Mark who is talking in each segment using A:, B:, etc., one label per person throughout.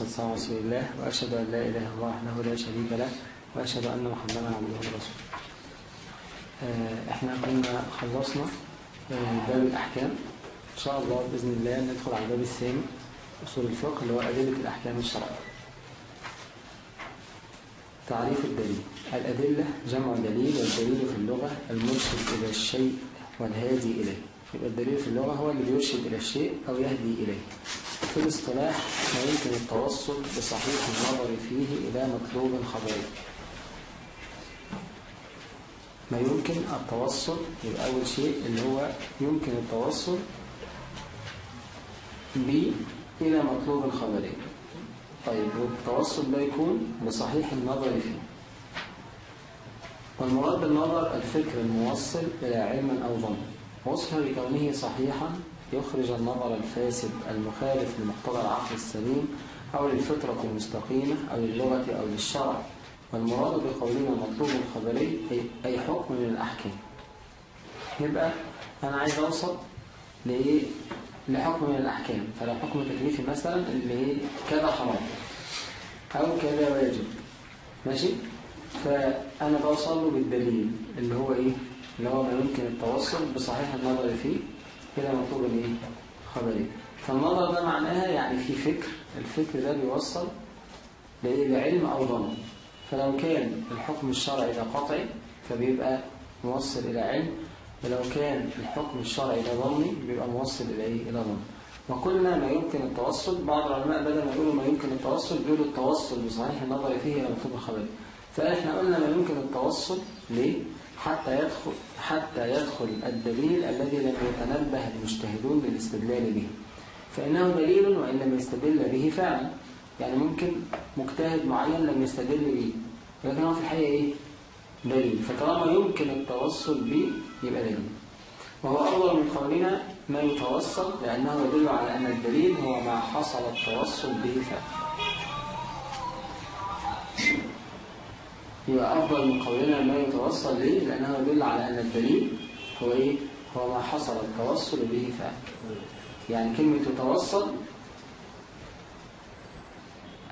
A: والصلاة على رسول الله وأشهد أن لا إله إلا الله وحده لا شريك له وأشهد أن محمدا عبده ورسوله. آه، إحنا كنا خلصنا آه، باب الأحكام. إن شاء الله بإذن الله ندخل على الباب الثاني أصول الفقه اللي هو أدلة الأحكام الشرعية. تعريف الدليل. الأدلة جمع دليل والدليل في اللغة المرشد إلى الشيء والهادي إليه. يبقى الدليل في اللغة هو اللي بيرشد إلى الشيء أو يهدي إليه. في الاصطلاح ما يمكن التوصل بصحيح النظر فيه إلى مطلوب خبري ما يمكن التوصل يبقى أول شيء اللي هو يمكن التوصل به إلى مطلوب خبري طيب والتوصل ده يكون بصحيح النظر فيه. والمراد بالنظر الفكر الموصل إلى علم أو ظن. وصفه لكونه صحيحا يخرج النظر الفاسد المخالف لمقتضى العقل السليم أو للفطرة المستقيمة أو للغة أو للشرع والمراد بقولنا مطلوب الخبري أي حكم من الأحكام يبقى أنا عايز أوصل لإيه؟ لحكم من الأحكام. فلو حكم تكليفي مثلا اللي هي كذا حرام أو كذا واجب. ماشي؟ فأنا بوصل له بالدليل اللي هو إيه؟ اللي هو ما يمكن التوصل بصحيح النظر فيه إلى مطلوب الإيه؟ خبري فالنظر ده معناها يعني في فكر. الفكر ده بيوصل لعلم أو ظن. فلو كان الحكم الشرعي ده قطعي فبيبقى موصل إلى علم. ولو كان الحكم الشرعي ده ظني بيبقى موصل إلى إيه؟ إلى ظن. وقلنا ما يمكن التوصل. بعض العلماء بدل ما يقولوا ما يمكن التوصل بيقولوا التوصل بصحيح النظر فيه إلى مطلوب الخبري فإحنا قلنا ما يمكن التوصل ليه؟ حتى يدخل حتى يدخل الدليل الذي لم يتنبه المجتهدون للاستدلال به. فإنه دليل وإن لم يستدل به فعلا يعني ممكن مجتهد معين لم يستدل به. لكن هو في الحقيقة إيه؟ دليل. فطالما يمكن التوصل به يبقى دليل. وهو أفضل من قولنا ما يتوصل لأنه يدل على أن الدليل هو ما حصل التوصل به فعلا يبقى أفضل من قولنا ما يتوصل به لأنه يدل على أن الدليل هو إيه؟ هو ما حصل التوصل به فعلا يعني كلمة يتوصل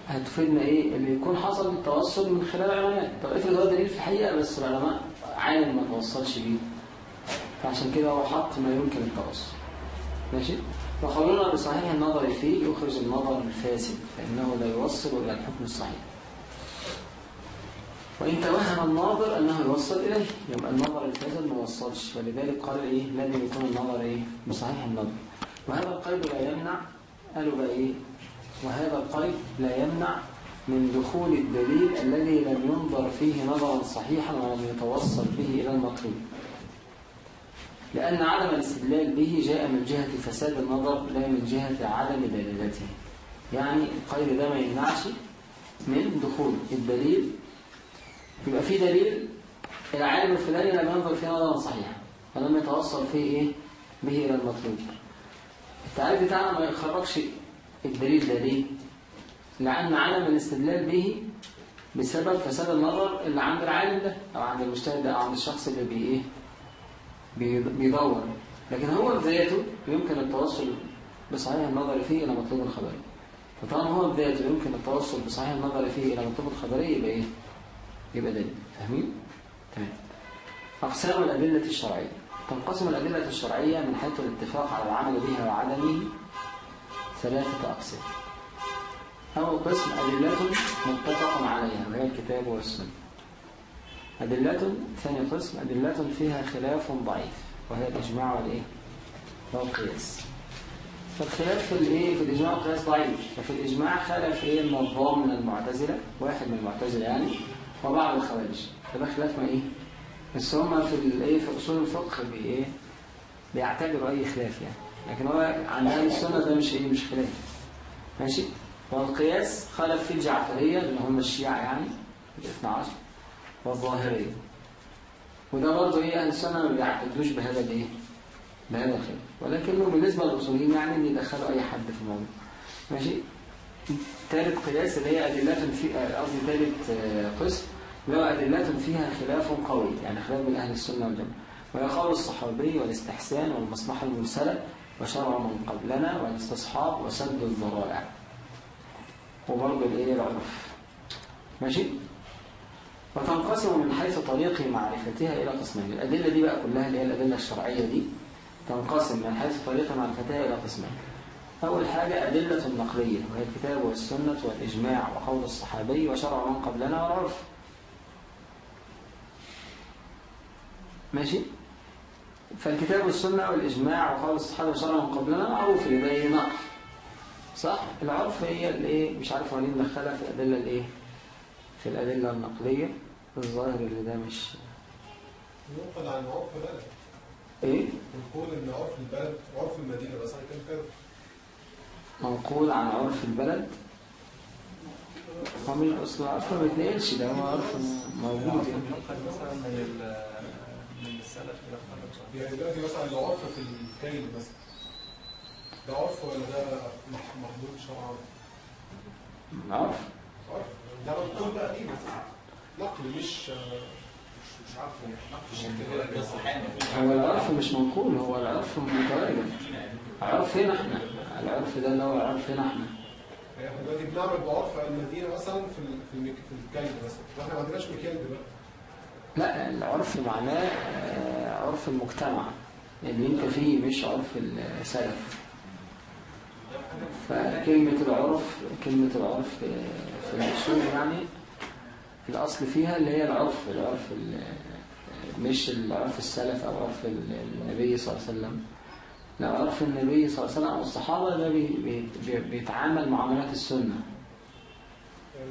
A: هتفيدنا إيه؟ اللي يكون حصل التوصل من خلال العلماء. طب إفرض هو دليل في الحقيقة بس العلماء عالم ما توصلش بيه فعشان كده هو حط ما يمكن التوصل. ماشي؟ وقولنا بصحيح النظر فيه يخرج النظر الفاسد فإنه لا يوصل إلى الحكم الصحيح. وإن توهم الناظر أنه يوصل إليه. يبقى النظر الفاسد ما وصلش. ولذلك قال إيه؟ لازم يكون النظر إيه؟ بصحيح النظر. وهذا القيد لا يمنع قالوا بقى إيه؟ وهذا القيد لا يمنع من دخول الدليل الذي لم ينظر فيه نظرا صحيحا ولم يتوصل به إلى المطلوب. لأن عدم الاستدلال به جاء من جهة فساد النظر لا من جهة عدم دلالته. يعني القيد ده ما يمنعش من دخول الدليل يبقى في دليل العالم الفلاني لم ينظر فيه نظرا صحيحا ولم يتوصل فيه إيه؟ به إلى المطلوب. التعريف بتاعنا ما يخرجش الدليل ده ليه؟ لأن عدم الاستدلال به بسبب فساد النظر اللي عند العالم ده أو عند المجتهد ده أو عند الشخص اللي بي إيه؟ بيدور. لكن هو بذاته يمكن التوصل بصحيح النظر فيه إلى مطلوب الخبري فطالما هو بذاته يمكن التوصل بصحيح النظر فيه إلى مطلوب الخبري يبقى إيه؟ يبقى دليل. فاهمين؟ تمام. أقسام الأدلة الشرعية. تنقسم الأدلة الشرعية من حيث الاتفاق على العمل بها وعدمه ثلاثة أقسام. أول قسم أدلة متفق عليها وهي الكتاب والسنة. أدلة ثاني قسم أدلة فيها خلاف ضعيف وهي الإجماع والإيه؟ والقياس. فالخلاف في الإيه؟ في الإجماع والقياس ضعيف. ففي الإجماع خلف إيه؟ النظام من المعتزلة واحد من المعتزلة يعني. وبعض الخوارج. فده خلاف ما إيه؟ بس هم في الإيه في أصول الفقه بإيه؟ بيعتبروا أي خلاف يعني. لكن هو عند أهل السنة ده مش إيه مش خلاف. ماشي؟ والقياس خلف في الجعفرية اللي هم الشيعة يعني الاثنى عشر والظاهرية. وده برضه إيه أهل السنة ما بيعتدوش بهذا الإيه؟ بهذا الخلاف. ولكنه بالنسبة للأصوليين يعني إن يدخلوا أي حد في الموضوع. ماشي؟ ثالث قياس اللي هي أدلة في قصدي ثالث قسم اللي هو أدلة فيها خلاف قوي يعني خلاف بين أهل السنة والجماعة. وهي قول الصحابي والاستحسان والمصلحة المرسلة وشرع من قبلنا والاستصحاب وسد الذرائع وبرضه الإيه العرف. ماشي؟ وتنقسم من حيث طريق معرفتها إلى قسمين. الأدلة دي بقى كلها اللي هي الأدلة الشرعية دي تنقسم من حيث طريق معرفتها إلى قسمين. أول حاجة أدلة نقلية وهي الكتاب والسنة والإجماع وقول الصحابي وشرع من قبلنا والعرف. ماشي؟ فالكتاب والسنة والإجماع وقول الصحابة وشرع من قبلنا معروف يبقى نقل صح؟ العرف هي الإيه؟ مش عارف هو ليه ندخلها في الأدلة الإيه؟ في الأدلة النقلية. الظاهر اللي ده مش
B: ينقل عن عرف بلد
A: إيه؟
B: نقول إن عرف البلد عرف المدينة مثلا كان كده.
A: منقول عن عرف البلد. هو مش اصل العرف ما بيتنقلش ده هو عرف موجود يعني.
C: مثلا من ال- من السلف
B: إلى دلوقتي مثلا العرف في الكيل مثلا ده عرف؟ ولا ده مح- محدود شرعا؟
A: عرف
B: عرف ده منقول بقى دي نقل مش
A: هو العرف مش منقول هو العرف متواجد. عرف هنا إحنا. العرف ده اللي هو العرف هنا إحنا.
B: يعني إحنا دلوقتي بنعمل بعرف المدينة مثلا في في الكيل مثلا. وإحنا ما عندناش مكيال دلوقتي.
A: لا العرف معناه آه، عرف المجتمع. اللي انت فيه مش عرف السلف. فكلمة العرف كلمة العرف في الأصول يعني الأصل فيها اللي هي العرف العرف ال- مش العرف السلف أو عرف ال- النبي صلى الله عليه وسلم. لا عرف النبي صلى الله عليه وسلم أو الصحابة ده بي بي بي بيتعامل معاملات السنة.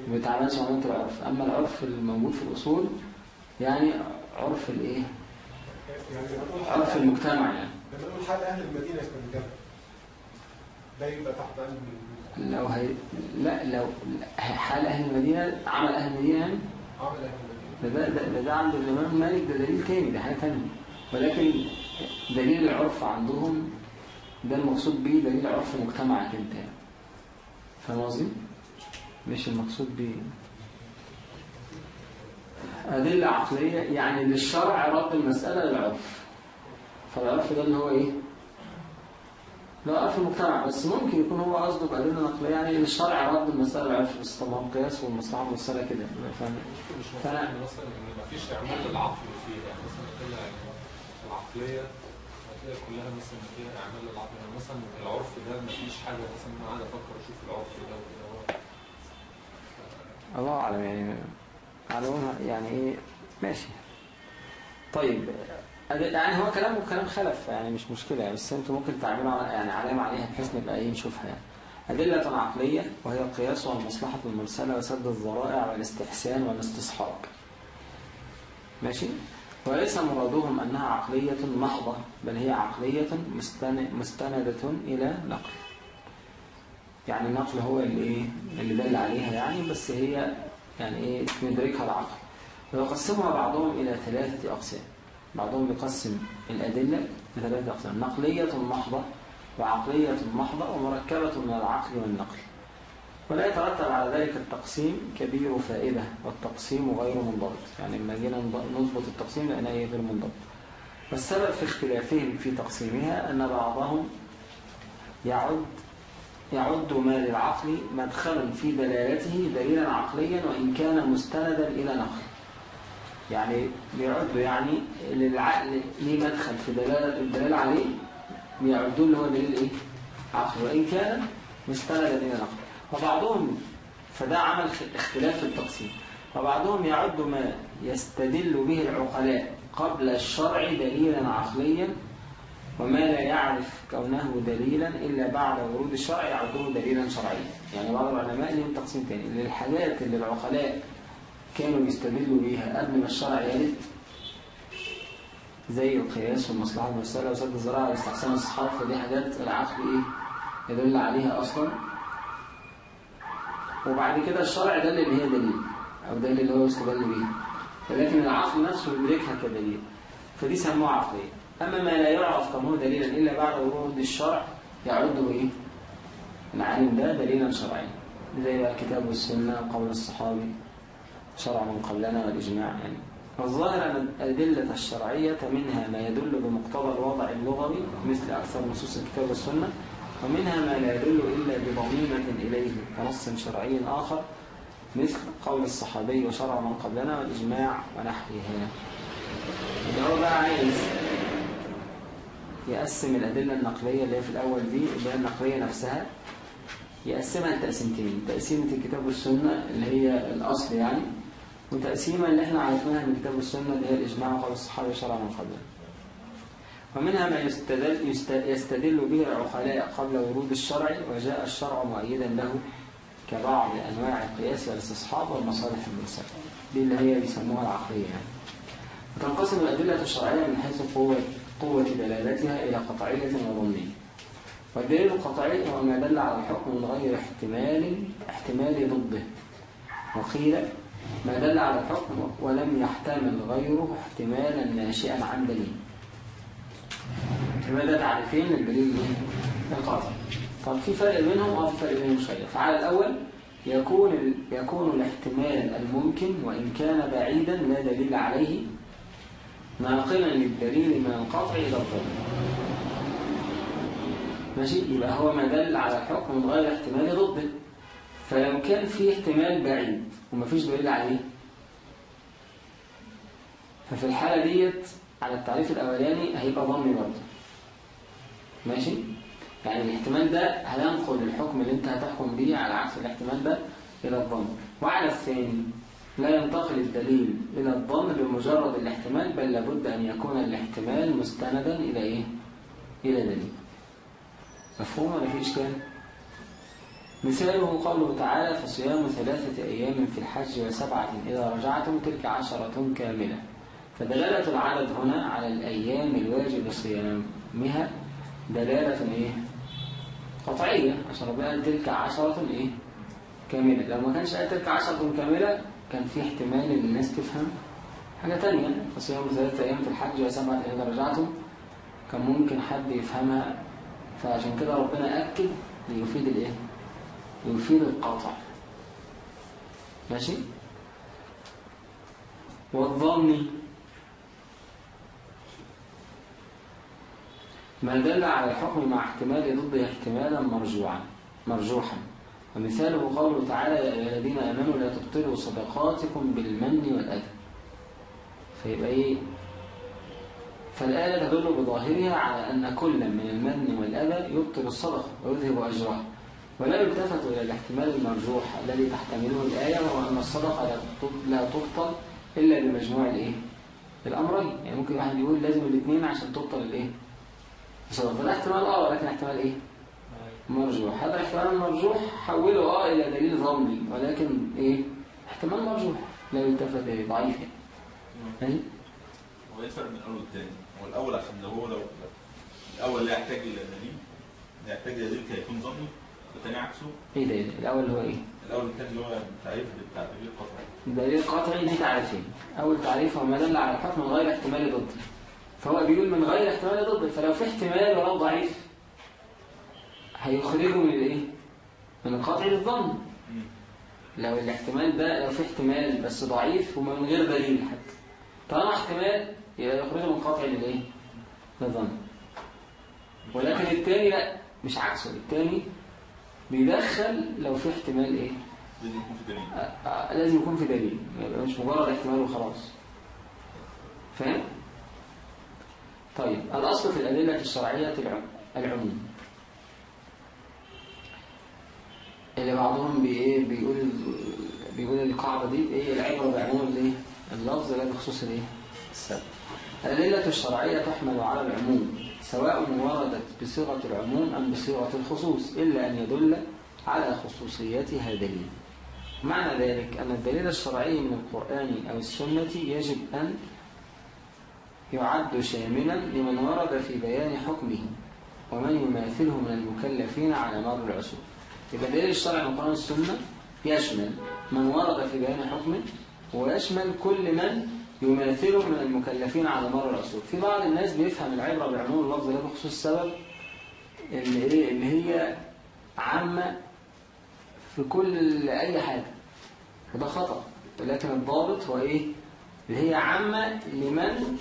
A: ما بيتعاملش معاملات العرف. أما العرف الموجود في الأصول يعني عرف
B: يعني نقول
A: عرف المجتمع يعني.
B: لما نقول حال أهل المدينة كان كده ده يبقى تحت ال-
A: لو هي لا لو حال أهل المدينة عمل أهل المدينة يعني؟
B: عمل أهل المدينة.
A: ده ده, ده, ده, ده عند الإمام مالك ده دليل تاني ده حاجة تانية. ولكن دليل العرف عندهم ده المقصود بيه دليل عرف مجتمعك انت يعني. فاهم قصدي؟ مش المقصود بيه أدلة عقلية يعني للشرع رد المسألة للعرف فالعرف ده اللي هو إيه؟ لا عرف المجتمع بس ممكن يكون هو قصده بأدلة نقلية يعني للشرع رد المسألة للعرف بس طبعا القياس والمصلحة والمسألة كده فاهم؟ فأنا-
D: مفيش اعمال للعقل فيها يعني مثلا العقليه هتلاقي كلها مثلا فيها أعمال للعقل يعني مثلا العرف ده مفيش حاجة مثلا أنا قاعد أفكر أشوف العرف ده وكده.
A: الله أعلم يعني معلومة يعني إيه. ماشي. طيب يعني هو كلام خلف يعني مش مشكلة يعني بس أنتوا ممكن تعملوا يعني علامة عليها بحيث نبقى إيه نشوفها يعني. أدلة عقلية وهي القياس والمصلحة المرسلة وسد الذرائع والاستحسان والاستصحاب. ماشي؟ وليس مرادهم أنها عقلية محضة بل هي عقلية مستن- مستندة إلى نقل. يعني النقل هو اللي إيه اللي دل عليها يعني بس هي يعني إيه ندركها العقل. ويقسمها بعضهم إلى ثلاثة أقسام. بعضهم يقسم الأدلة لثلاثة أقسام نقلية محضة وعقلية محضة ومركبة من العقل والنقل. ولا يترتب على ذلك التقسيم كبير فائدة والتقسيم غير منضبط. يعني لما جينا نض- نضبط التقسيم لأنه إيه غير منضبط. والسبب في اختلافهم في تقسيمها أن بعضهم يعد يعد ما للعقل مدخلا في دلالته دليلا عقليا وإن كان مستندا إلى نقل. يعني بيعد يعني للعقل ليه مدخل في دلالة الدلالة عليه بيعدوه اللي هو دليل إيه؟ عقل. وإن كان مستندا إلى نقل. وبعضهم فده عمل اختلاف في التقسيم. وبعضهم يعد ما يستدل به العقلاء قبل الشرع دليلا عقليا وما لا يعرف كونه دليلا إلا بعد ورود الشرع يعده دليلا شرعيا. يعني بعض العلماء لهم تقسيم تاني. للحاجات اللي العقلاء كانوا يستدلوا بيها قبل ما الشرع يرد زي القياس والمصلحة المرسلة وسد الزراعة واستحسان الصحاب فدي حاجات العقل إيه يدل عليها أصلا. وبعد كده الشرع دل إن هي دليل أو دل اللي هو يستدل بيها ولكن العقل نفسه يدركها كدليل. فدي سموها عقلية. أما ما لا يعرف كونه دليلا إلا بعد ورود الشرع يعده إيه؟ العالم ده دليلا شرعيا. زي الكتاب والسنة وقول الصحابي شرع من قبلنا والإجماع يعني. والظاهر أن الأدلة الشرعية منها ما يدل بمقتضى الوضع اللغوي مثل أكثر نصوص الكتاب والسنة ومنها ما لا يدل إلا بضميمة إليه كنص شرعي آخر مثل قول الصحابي وشرع من قبلنا والإجماع ونحوها اللي هو بقى عايز يقسم الأدلة النقلية اللي هي في الأول دي هي النقلية نفسها يقسمها لتقسيمتين. تقسيمة الكتاب والسنة اللي هي الأصل يعني وتقسيمة اللي إحنا عرفناها من الكتاب والسنة اللي هي الإجماع وقول الصحابة وشرع من قبلنا. ومنها ما يستدل, يست- يستدل به العقلاء قبل ورود الشرع وجاء الشرع مؤيدا له كبعض أنواع القياس والاستصحاب والمصالح المرسلة. دي اللي هي بيسموها العقلية يعني. وتنقسم الأدلة الشرعية من حيث قوة, قوة دلالتها إلى قطعية وظنية والدليل القطعي هو ما دل على الحكم من غير احتمال احتمال ضده. وقيل ما دل على الحكم ولم يحتمل غيره احتمالا ناشئا عن دليل. احتمال ده تعريفين إيه؟ القاطع طب في فرق بينهم آه في فرق بينهم شوية فعلى الأول يكون. يكون الاحتمال الممكن وإن كان بعيدا لا دليل عليه ناقلا للدليل من القطع إلى الظن ماشي يبقى هو ما دل على الحكم من غير احتمال ضده فلو كان في احتمال بعيد ومفيش دليل عليه ففي الحالة ديت على التعريف الأولاني هيبقى ضمني برضه. ماشي؟ يعني الاحتمال ده هينقل الحكم اللي أنت هتحكم بيه على عكس الاحتمال ده إلى الظن وعلى الثاني لا ينتقل الدليل إلى الظن بمجرد الاحتمال بل لابد أن يكون الاحتمال مستندا إلى إيه؟ إلى دليل. مفهوم ولا في إشكال؟ مثاله قوله تعالى فصيام ثلاثة أيام في الحج وسبعة إذا رجعتم تلك عشرة كاملة. فدلالة العدد هنا على الأيام الواجب صيامها دلالة إيه؟ قطعية عشان ربنا قال تلك عشرة إيه؟ كاملة لو ما كانش قال تلك عشرة كاملة كان في احتمال إن الناس تفهم حاجة تانية فصيام ثلاثة أيام في الحج وسبعة إذا رجعتم كان ممكن حد يفهمها فعشان كده ربنا أكد ليفيد الإيه؟ يفيد القطع ماشي والظن ما دل على الحكم مع احتمال ضده احتمالا مرجوعا مرجوحا. ومثاله قوله تعالى يا أيها الذين آمنوا لا تبطلوا صدقاتكم بالمن والأذى. فيبقى إيه؟ فالآية تدل بظاهرها على أن كل من المن والأذى يبطل الصدقة ويذهب أجرها. ولا يلتفت إلى الاحتمال المرجوح الذي تحتمله الآية وهو أن الصدقة لا تبطل إلا بمجموع الإيه؟ الأمرين. يعني ممكن واحد يقول لازم الاثنين عشان تبطل الإيه؟ الصدقة ده احتمال آه ولكن احتمال إيه؟ مرجوح هذا الاحتمال المرجوح حوله آه إلى دليل ظني ولكن إيه؟ احتمال مرجوح لا يلتفت ضعيف يعني ماشي؟
E: هو إيه الفرق بين الأول والثاني؟ هو الأول عشان هو لو الأول لا يحتاج إلى دليل لا يحتاج إلى دليل كي يكون ظني والثاني عكسه
A: إيه ده إيه؟ الأول هو إيه؟
E: الأول والثاني اللي هو التعريف بتاع الدليل القطعي
A: دليل قطعي دي تعريفين أول تعريف هو ما دل على الحكم من غير احتمال ضده فهو بيقول من غير احتمال ضده فلو في احتمال ولو ضعيف هيخرجه من الايه؟ من القطع للظن لو الاحتمال ده لو في احتمال بس ضعيف ومن غير دليل حتى طالما احتمال يبقى يخرجه من القطع للايه؟ للظن ولكن التاني لا مش عكسه التاني بيدخل لو في احتمال إيه؟
E: لازم يكون في دليل
A: آه، آه، لازم يكون في دليل مش مجرد احتمال وخلاص فاهم؟ طيب الأصل في الأدلة الشرعية العم- العموم اللي بعضهم بي إيه بيقول بيقول القاعدة دي إيه العبرة بعموم الإيه؟ اللفظ لا بخصوص الإيه؟ السبب الأدلة الشرعية تحمل على العموم سواء وردت بصيغة العموم أم بصيغة الخصوص إلا أن يدل على خصوصيتها دليل معنى ذلك أن الدليل الشرعي من القرآن أو السنة يجب أن يعد شاملا لمن ورد في بيان حكمه ومن يماثله من المكلفين على مر العصور. يبقى الدليل الشرعي من القرآن والسنة يشمل من ورد في بيان حكمه ويشمل كل من يماثله من المكلفين على مر العصور. في بعض الناس بيفهم العبرة بعموم اللفظ لا بخصوص السبب اللي هي, اللي هي عامة في كل أي حاجة. وده خطأ. ولكن الضابط هو إيه؟ اللي هي عامة لمن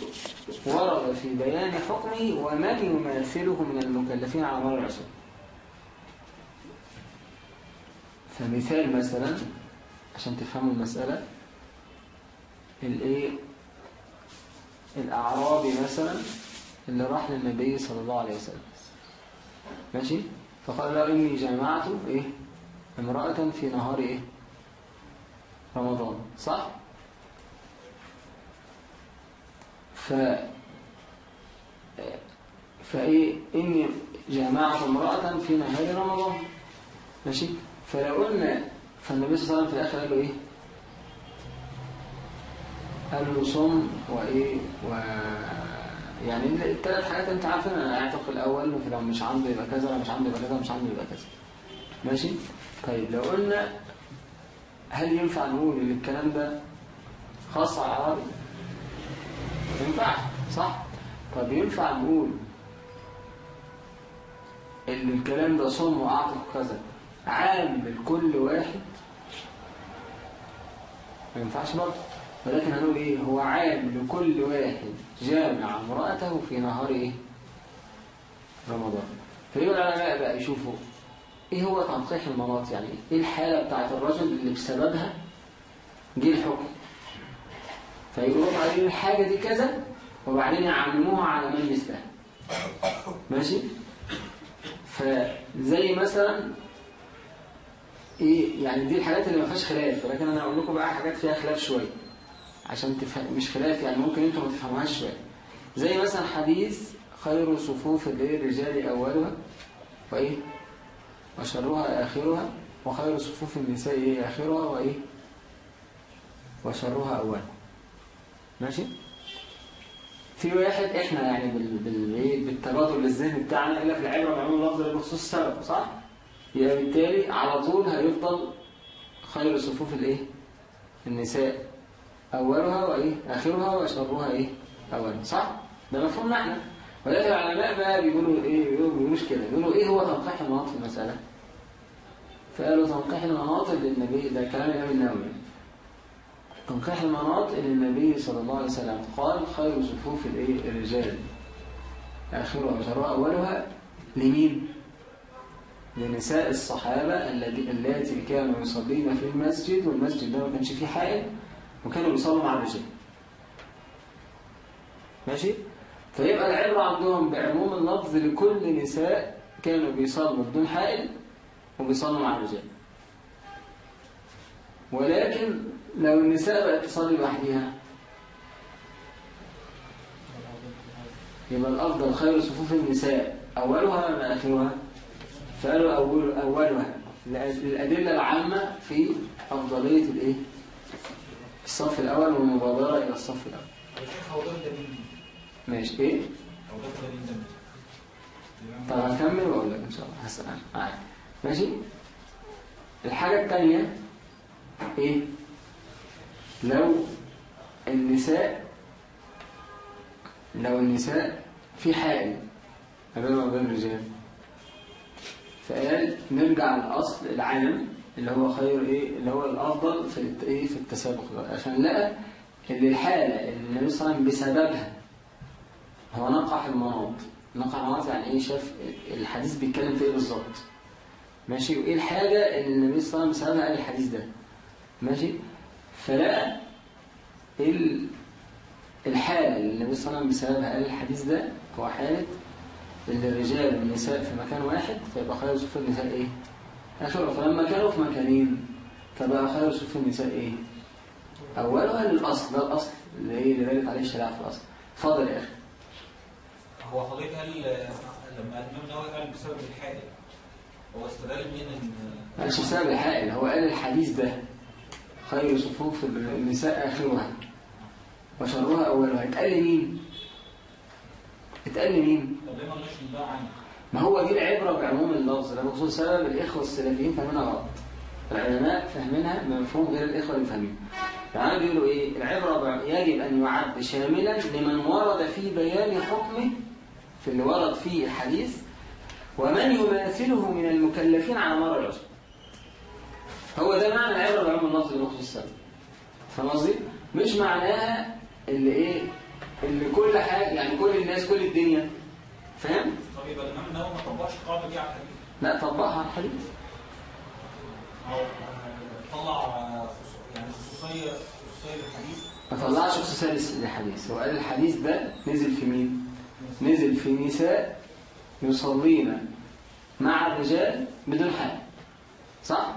A: ورد في بيان حكمه ومن يماثله من المكلفين على مر العصور. فمثال مثلا عشان تفهموا المسألة الإيه؟ الأعرابي مثلا اللي راح للنبي صلى الله عليه وسلم. ماشي؟ فقال له إني جمعت إيه؟ امرأة في نهار إيه؟ رمضان. صح؟ ف فإيه إني جمعت امرأة في نهار رمضان. ماشي؟ فلو قلنا فالنبي صلى الله عليه وسلم في الآخر قال له إيه؟ قال له صم وإيه؟ و يعني الثلاث حاجات أنت عارفين أنا اعتق الأول وفي لو مش عنده يبقى كذا لو مش عنده يبقى كذا مش عنده يبقى كذا. ماشي؟ طيب لو قلنا هل ينفع نقول إن الكلام ده خاص على العربي؟ ينفع صح؟ طب ينفع نقول إن الكلام ده صم واعتق كذا عام لكل واحد. ما ينفعش برضه. ولكن هنقول إيه؟ هو عام لكل واحد جامع امرأته في نهار إيه؟ رمضان. فيقول العلماء بقى يشوفوا إيه هو تنقيح المناط؟ يعني إيه الحالة بتاعت الرجل اللي بسببها جه الحكم؟ فيقولوا عليه الحاجة دي كذا وبعدين يعمموها على من مثلها ماشي؟ فزي مثلا إيه يعني دي الحاجات اللي ما فيهاش خلاف ولكن أنا أقول لكم بقى حاجات فيها خلاف شوية عشان تفهم مش خلاف يعني ممكن أنتم ما تفهموهاش شوية. زي مثلا حديث خير صفوف الرجال أولها وإيه؟ وشرها آخرها وخير صفوف النساء إيه آخرها وإيه؟ وشرها أولها. ماشي؟ في واحد إحنا يعني بال بال إيه؟ بالتبادل الذهني بتاعنا قال لك العبره بعموم اللفظ بخصوص السبب صح؟ يبقى بالتالي على طول هيفضل خير صفوف الإيه؟ النساء أولها وإيه؟ آخرها وشرها إيه؟ اولها صح؟ ده مفهومنا إحنا ولكن العلماء بقى بيقولوا إيه؟ بيقولوا بيقولوش كده. بيقولوا إيه هو تنقيح المناط في المسألة؟ فقالوا تنقيح المناط للنبي ده كلام الإمام النووي. تنقيح المناط اللي النبي صلى الله عليه وسلم. قال خير صفوف الإيه؟ الرجال. اخرها وشرها أولها لمين؟ لنساء الصحابة اللاتي كانوا يصلين في المسجد والمسجد ده ما كانش فيه حائل وكانوا بيصلوا مع الرجال. ماشي؟ فيبقى العبرة عندهم بعموم اللفظ لكل نساء كانوا بيصلوا بدون حائل وبيصلوا مع الرجال. ولكن لو النساء بقت تصلي لوحدها يبقى الأفضل خير صفوف النساء. أولها ولا آخرها فقالوا أول أولها. الأدلة العامة في أفضلية الإيه؟ الصف الأول والمبادرة إلى الصف الأول. ماشي. إيه؟ طب هكمل وأقول لك إن شاء الله. هسأل معاك. ماشي؟ الحاجة الثانية إيه؟ لو النساء لو النساء في حائل ما بينهم وبين الرجال. فقال نرجع للأصل العام اللي هو خير إيه؟ اللي هو الأفضل في إيه؟ في التسابق. عشان لقى إن الحالة اللي النبي صلى الله عليه وسلم بسببها هو نقح المناط. نقح المناط يعني إيه؟ شاف الحديث بيتكلم في إيه بالظبط؟ ماشي؟ وإيه الحاجة اللي النبي صلى الله عليه وسلم بسببها؟ قال الحديث ده. ماشي؟ فلقى ال- الحالة اللي النبي صلى الله عليه وسلم بسببها قال الحديث ده هو حالة إن الرجال والنساء في مكان واحد فيبقى خير صفوف النساء إيه؟ آخر فلما كانوا في مكانين فبقى خير صفوف النساء إيه؟ أولها للأصل ده الأصل اللي هي اللي دلت عليه الشريعة في الأصل. اتفضل يا أخي.
F: هو حضرتك قال لما الإمام النووي قال بسبب الحائل هو استدل من
A: إن قالش بسبب الحائل هو قال الحديث ده. خير صفوف النساء اخرها وشرها أولها. اتقال لمين اتقال لمين
F: ما
A: هو دي العبرة بعموم اللفظ. ده بخصوص سبب الإخوة السلفيين فاهمينها غلط. العلماء فاهمينها بمفهوم غير الإخوة اللي فاهمين. يعني بيقولوا إيه؟ العبرة يجب أن يعد شاملا لمن ورد في بيان حكمه في اللي ورد فيه الحديث. ومن يماثله من المكلفين على مر العصر. هو ده معنى عبر بعلوم النظر لمخرج السلب فاهم قصدي؟ مش معناها اللي إيه اللي كل حاجة يعني كل الناس كل الدنيا فاهم؟
F: طيب يبقى الإمام النووي ما طبقش القاعدة دي على الحديث
A: لا طبقها على الحديث
F: آه،
A: طلع آه، يعني خصوصية خصوصية للحديث ما طلعش خصوصية للحديث هو قال الحديث ده نزل في مين؟ نزل في نساء يصلين مع الرجال بدون حاجة صح؟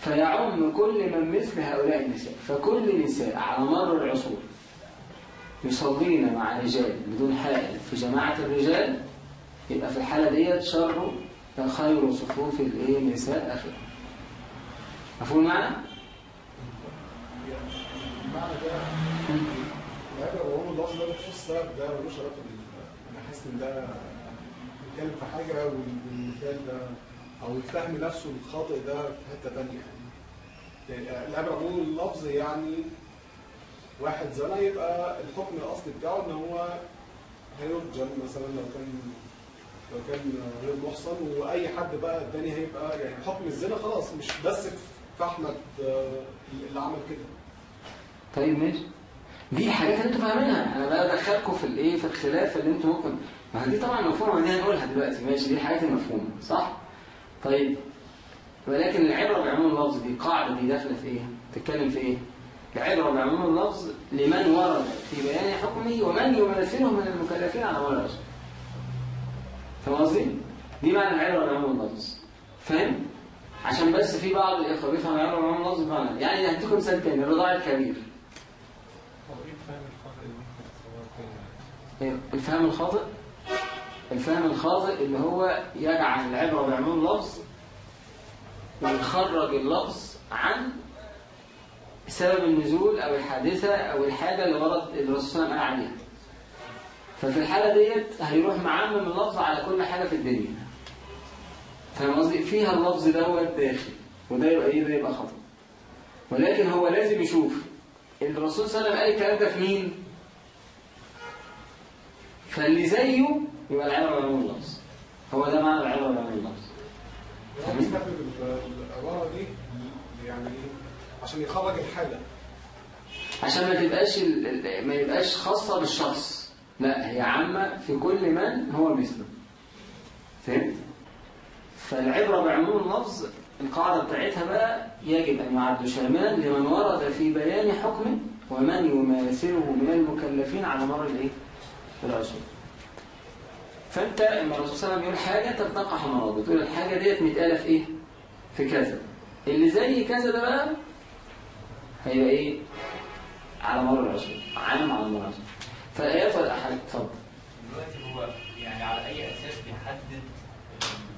A: فيعم كل من مثل هؤلاء النساء فكل نساء على مر العصور يصلين مع رجال بدون حائل. في جماعة الرجال يبقى في الحالة ديت شر خير صفوف النساء اخر مفهوم معنى؟
B: المعنى ده وهو ده السبب ده ملوش حاسس إن ده بيتكلم في وال- والمثال ده أو الفهم نفسه الخاطئ ده في حتة تانية. يعني العبرة عموما اللفظ يعني واحد زنا يبقى الحكم الأصلي بتاعه إن هو هيرجم مثلا لو كان لو كان غير محصن وأي حد بقى التاني هيبقى يعني حكم الزنا خلاص مش بس في أحمد آه، اللي عمل كده.
A: طيب ماشي. دي اللي أنتوا فاهمينها. أنا بقى بدخلكم في الإيه في الخلاف اللي أنتوا ممكن ما دي طبعا مفهومة دي هنقولها دلوقتي. ماشي دي الحاجات المفهومة صح؟ طيب. ولكن العبرة بعموم اللفظ دي قاعدة دي داخلة في إيه؟ تتكلم في إيه؟ العبرة بعموم اللفظ لمن ورد في بيان حكمه ومن يماثله من المكلفين على مر الرسول فاهم قصدي؟ دي معنى العبرة بعموم اللفظ. فاهم؟ عشان بس في بعض الإخوة بيفهم العبرة بعموم اللفظ بمعنى يعني هديكم مثال تاني الرضاع الكبير.
D: إيه الفهم الخاطئ؟
A: الفهم الخاطئ اللي هو يجعل العبرة بعموم اللفظ ويخرج اللفظ عن سبب النزول أو الحادثة أو الحاجة اللي ورد الرسول قال عليها. ففي الحالة ديت هيروح معمم اللفظ على كل حاجة في الدنيا. فاهم قصدي؟ فيها اللفظ دوت داخل وده يبقى إيه؟ ده يبقى خطأ. ولكن هو لازم يشوف. الرسول صلى الله عليه وسلم قال الكلام ده في مين؟ فاللي زيه يبقى العبرة بعموم اللفظ هو ده معنى العبرة بعموم اللفظ
B: هو بيستخدم ال- العبارة دي يعني؟ عشان يخرج الحالة
A: عشان ما تبقاش ما يبقاش خاصة بالشخص لا هي عامة في كل من هو مثله فهمت؟ فالعبرة بعموم اللفظ القاعدة بتاعتها بقى يجب أن يعد شاملا لمن ورد في بيان حكمه ومن يماثله من المكلفين على مر الايه؟ العصور فأنت لما الرسول صلى الله عليه وسلم يقول حاجة انت بتنقح المراد بتقول الحاجة ديت متقالة في إيه؟ في كذا. اللي زي كذا ده بقى هيبقى إيه؟ على مر العصور عام على مر العصور. فالآيات والأحاديث اتفضل.
F: دلوقتي هو يعني على أي أساس بيحدد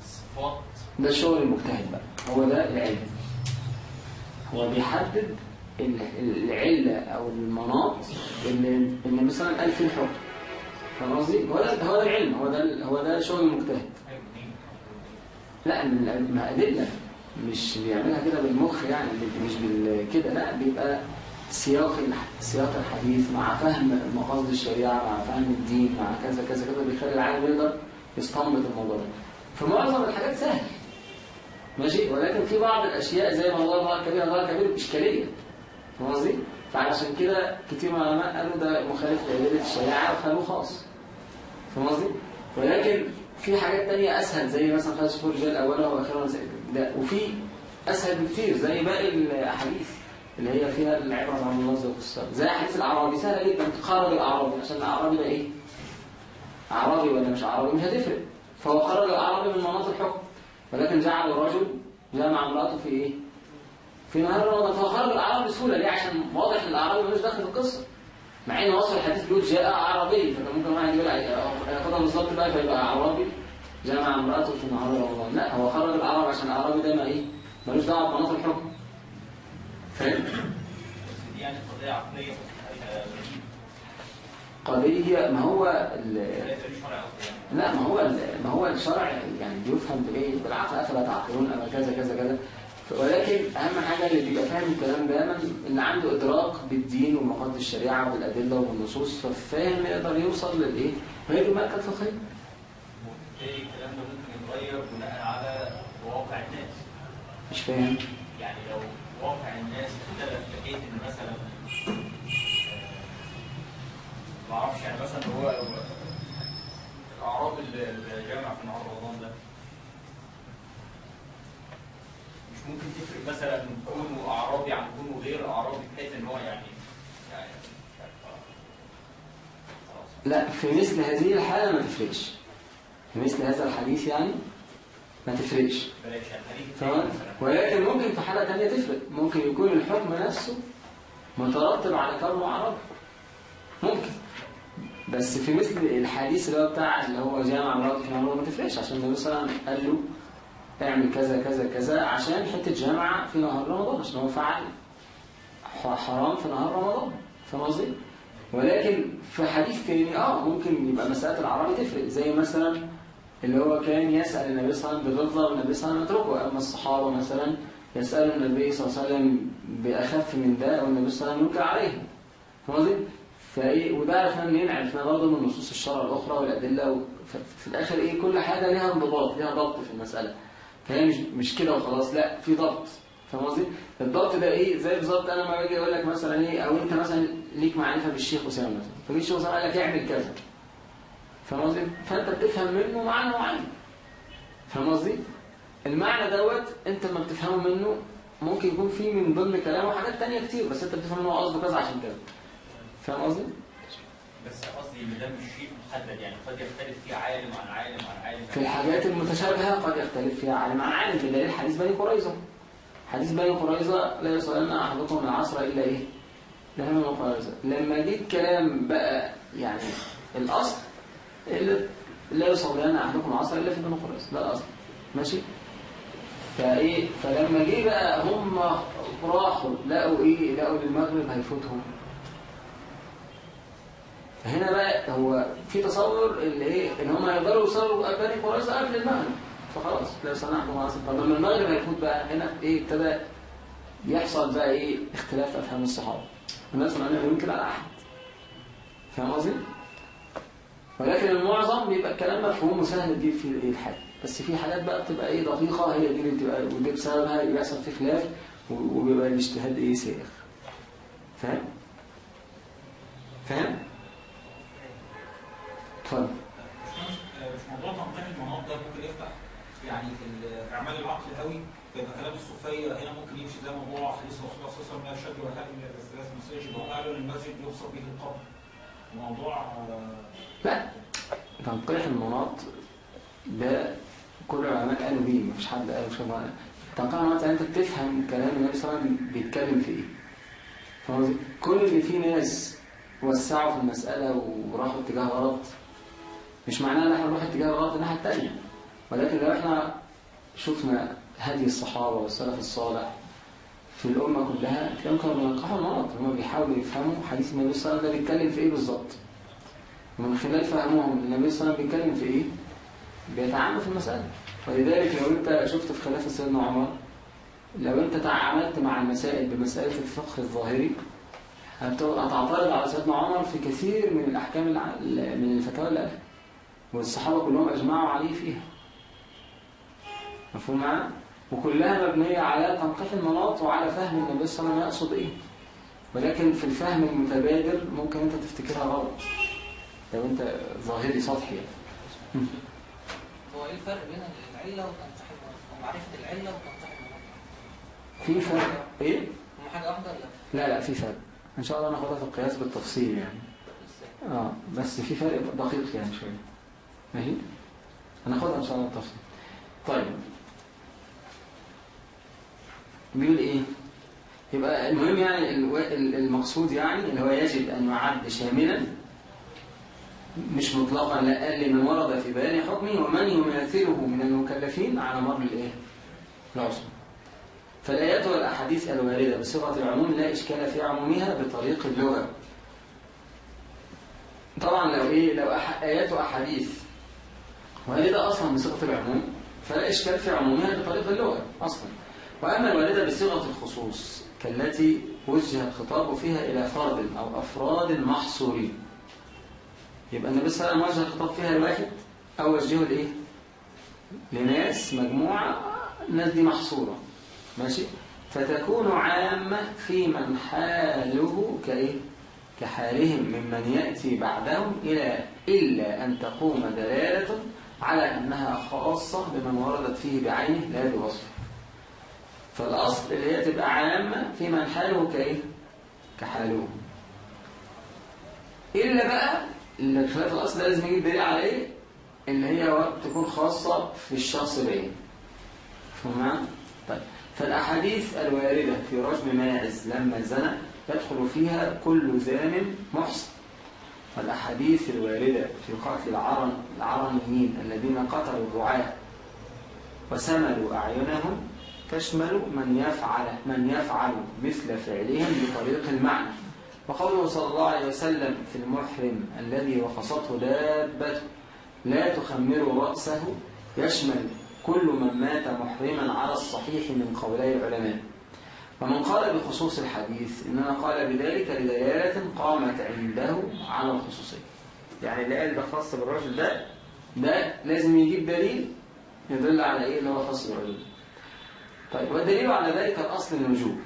F: الصفات؟
A: ده شغل المجتهد بقى. هو ده العلم. هو بيحدد ال- العلة أو المناط اللي, اللي مثلا قال فيه الحكم فاهم قصدي؟ هو ده هو ده العلم هو ده هو ده شغل المجتهد؟ لا من أدلة مش بيعملها كده بالمخ يعني مش بال كده لا بيبقى سياق سياق الحديث مع فهم مقاصد الشريعة مع فهم الدين مع كذا كذا كذا بيخلي العالم يقدر يستنبط الموضوع ده فمعظم الحاجات سهل ماشي ولكن في بعض الأشياء زي ما الله الله الكبير الله الكبير إشكالية فاهم قصدي؟ فعلشان كده كتير من العلماء قالوا ده مخالف لأدلة الشريعة وخلوه خاص فاهم قصدي؟ ولكن في حاجات تانية أسهل زي مثلا خلاص فور رجال أولها وآخرها ده. وفي أسهل بكتير زي باقي الأحاديث اللي هي فيها العبرة عن الله والقصة زي حديث الأعرابي. سهلة جدا. تخرج الأعرابي عشان الأعرابي ده إيه؟ أعرابي ولا مش أعرابي؟ مش هتفرق. فهو خرج الأعرابي من مناط الحكم. ولكن جعل الرجل جمع امرأته في إيه؟ في نهار رمضان فهو خرج الأعرابي بسهولة. ليه؟ عشان واضح إن الأعرابي ملوش دخل في القصة. مع ان وصف الحديث بيقول جاء اعرابي فكان ممكن واحد يقول ياخدها بالظبط بقى فيبقى اعرابي جمع امرأته في نهار رمضان. لا هو خرج الاعراب عشان الاعرابي ده ما إيه ملوش دعوة بمناط الحكم. فاهم؟
F: يعني قضية عقلية
A: قضية ما هو لا ما هو ما هو الشرع يعني بيفهم بإيه؟ بالعقل أفلا تعقلون اما كذا كذا كذا. ولكن أهم حاجة اللي بيبقى فاهم الكلام دايما اللي عنده إدراك بالدين ومقاصد الشريعة وبالادله وبالنصوص ففاهم يقدر يوصل للإيه؟ وهي دي الخير.
F: وبالتالي الكلام ده ممكن يتغير بناء على واقع الناس؟
A: مش فاهم.
F: يعني لو واقع الناس اختلف لقيت إن مثلا ما أعرفش يعني مثلا هو الأعراب اللي اللي جامع في نهار رمضان ده مش ممكن تفرق مثلا كونه أعرابي عن كونه غير أعرابي بحيث إن هو يعني يعني
A: لا في مثل هذه الحالة ما تفرقش. في مثل هذا الحديث يعني ما تفرقش. تمام؟ ولكن ممكن في حالة تانية تفرق. ممكن يكون الحكم نفسه مترتب على كونه عربي ممكن. بس في مثل الحديث اللي هو بتاع اللي هو جامع مرات في ما تفرقش عشان النبي صلى الله عليه وسلم قال له اعمل كذا كذا كذا عشان حتة جامعة في نهار رمضان عشان هو فعل حرام في نهار رمضان فاهم قصدي؟ ولكن في حديث تاني آه ممكن يبقى مسألة العربي تفرق زي مثلا اللي هو كان يسأل النبي صلى الله عليه وسلم بغلظة والنبي صلى الله عليه وسلم يتركه أما الصحابة مثلا يسأل النبي صلى الله عليه وسلم بأخف من ده والنبي صلى الله عليه وسلم ينكر عليه فاهم قصدي؟ فإيه وده عرفنا منين؟ عرفنا برضه من نصوص الشرع الأخرى والأدلة في الآخر إيه كل حاجة ليها انضباط ليها ضبط في المسألة فهي مش مش كده وخلاص لا في ضبط فاهم قصدي؟ الضبط ده إيه؟ زي بالظبط أنا لما باجي أقول لك مثلا إيه أو أنت مثلا ليك معرفة بالشيخ أسامة مثلا فجي الشيخ أسامة قال لك اعمل كذا فاهم قصدي؟ فأنت بتفهم منه معنى معين فاهم قصدي؟ المعنى دوت أنت لما بتفهمه منه ممكن يكون فيه من ضمن كلامه حاجات تانية كتير بس أنت بتفهم منه قصده كذا عشان كذا فاهم قصدي؟
G: بس قصدي ان ده مش شيء محدد يعني قد يختلف فيه عالم عن عالم عن عالم
A: في الحاجات المتشابهة قد يختلف فيها عالم عن عالم بدليل حديث بني قريظة حديث بني قريظة لا يصلن أحدكم العصر إلا إيه؟ لهم من قريظة لما جيت كلام بقى يعني الأصل إلا لا يصلين أحدكم العصر إلا في بني قريظة ده الأصل ماشي؟ فإيه فلما جه بقى هم راحوا لقوا إيه؟ لقوا المغرب هيفوتهم فهنا بقى هو في تصور اللي إيه إن هم يقدروا يوصلوا بني قريظه قبل المغرب فخلاص لا صنعهم خلاص طب لما المغرب هيفوت بقى هنا إيه ابتدى يحصل بقى إيه اختلاف أفهام الصحابة الناس ما لا يمكن على أحد فاهم قصدي؟ ولكن المعظم بيبقى الكلام مفهوم وسهل تجيب فيه إيه الحاجة بس في حاجات بقى بتبقى إيه دقيقة هي دي اللي بتبقى ودي بسببها بيحصل فيه خلاف وبيبقى الاجتهاد إيه سائغ فاهم؟ فاهم؟ اتفضل.
F: موضوع تنقيح المناط ده ممكن يفتح يعني ال- أعمال العقل قوي فيبقى كلام الصوفية. هنا ممكن يمشي زي موضوع حديث الرسول صلى الله عليه وسلم لا يشد ولا المسيج اللي هو قالوا إن المسجد يوصل به القبر. موضوع
A: لا. تنقيح المناط ده كل العلماء قالوا بيه مفيش حد قال مش تنقيح المناط يعني أنت بتفهم كلام النبي صلى الله عليه وسلم بيتكلم في إيه. فاهم؟ كل اللي فيه ناس وسعوا في المسألة وراحوا اتجاه غلط مش معناه إن إحنا نروح اتجاه غلط الناحية التانية. ولكن لو إحنا شفنا هدي الصحابة والسلف الصالح في الأمة كلها تلاقيهم كانوا بينقحوا المناط هم بيحاولوا يفهموا حديث النبي صلى الله عليه وسلم ده بيتكلم في إيه بالظبط. ومن خلال فهمهم النبي صلى الله عليه وسلم بيتكلم في إيه؟ بيتعامل في المسألة. ولذلك لو أنت شفت في خلافة سيدنا عمر لو أنت تعاملت مع المسائل بمسألة الفقه الظاهري هت- هتعترض على سيدنا عمر في كثير من الأحكام من الفتاوى اللي قالها والصحابة كلهم أجمعوا عليه فيها. مفهوم معنا؟ وكلها مبنية على تنقيح المناط وعلى فهم النبي صلى الله عليه وسلم يقصد إيه. ولكن في الفهم المتبادر ممكن أنت تفتكرها غلط. لو أنت ظاهري سطحي يعني.
H: هو إيه الفرق بين العلة وتنقيح المرض ومعرفه العلة وتنقيح المرض
A: في فرق. إيه؟
H: هم حاجة واحدة ولا؟
A: لا لا في فرق. إن شاء الله ناخدها في القياس بالتفصيل يعني. آه بس في فرق دقيق يعني شوية. ماشي هناخدها إن شاء الله بالتفصيل. طيب. بيقول إيه؟ يبقى المهم يعني المقصود يعني اللي هو يجب أن يعد شاملا مش مطلقا لا قال من ورد في بيان حكمه ومن يماثله من المكلفين على مر الإيه؟ العصر. فالآيات والأحاديث الواردة بصيغة العموم لا إشكال في عمومها بطريق اللغة. طبعا لو إيه؟ لو أح... آيات وأحاديث واردة أصلا بصيغة العموم فلا إشكال في عمومها بطريق اللغة أصلا. وأما الواردة بصيغة الخصوص كالتي وجه الخطاب فيها إلى فرد أو أفراد محصورين. يبقى النبي صلى الله عليه وسلم وجه الخطاب فيها لواحد أو وجهه لإيه؟ لناس مجموعة الناس دي محصورة. ماشي؟ فتكون عامة في من حاله كإيه؟ كحالهم ممن يأتي بعدهم إلى إلا أن تقوم دلالة على أنها خاصة بمن وردت فيه بعينه لا بوصفه. فالأصل اللي هي تبقى عامة في من حاله كإيه؟ كحالهم إلا بقى الخلاف الأصل ده لازم يجيب دليل على إيه؟ اللي هي تكون خاصة في الشخص بعيد فهمنا؟ طيب. فالأحاديث الواردة في رجم ماعز لما زنى يدخل فيها كل زان محسن والأحاديث الواردة في قتل العرن العرنيين الذين قتلوا الرعاة وسملوا أعينهم تشمل من يفعل من يفعل مثل فعلهم بطريق المعنى. وقوله صلى الله عليه وسلم في المحرم الذي وقصته دابته لا تخمروا رأسه يشمل كل من مات محرما على الصحيح من قولي العلماء. ومن قال بخصوص الحديث إنما قال بذلك لدلالة قامت عنده على الخصوصية. يعني اللي قال ده خاص بالرجل ده؟ ده لازم يجيب دليل يدل على إيه؟ اللي هو خاص بالرجل. طيب والدليل على ذلك الأصل الوجوب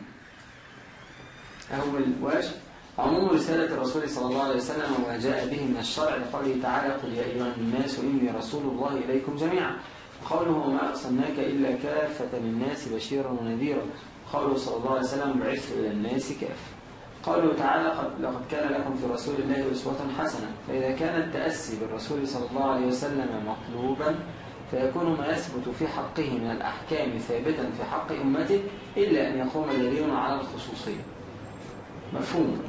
A: أول واجب عموم رسالة الرسول صلى الله عليه وسلم وما جاء به من الشرع لقوله تعالى قل يا أيها الناس إني رسول الله إليكم جميعا. قوله وما أرسلناك إلا كافة للناس بشيرا ونذيرا. قوله صلى الله عليه وسلم بعثت إلى الناس كافة. قوله تعالى قد لقد كان لكم في رسول الله أسوة حسنة. فإذا كان التأسي بالرسول صلى الله عليه وسلم مطلوبا فيكون ما يثبت في حقه من الأحكام ثابتا في حق أمته إلا أن يقوم دليل على الخصوصية. مفهوم؟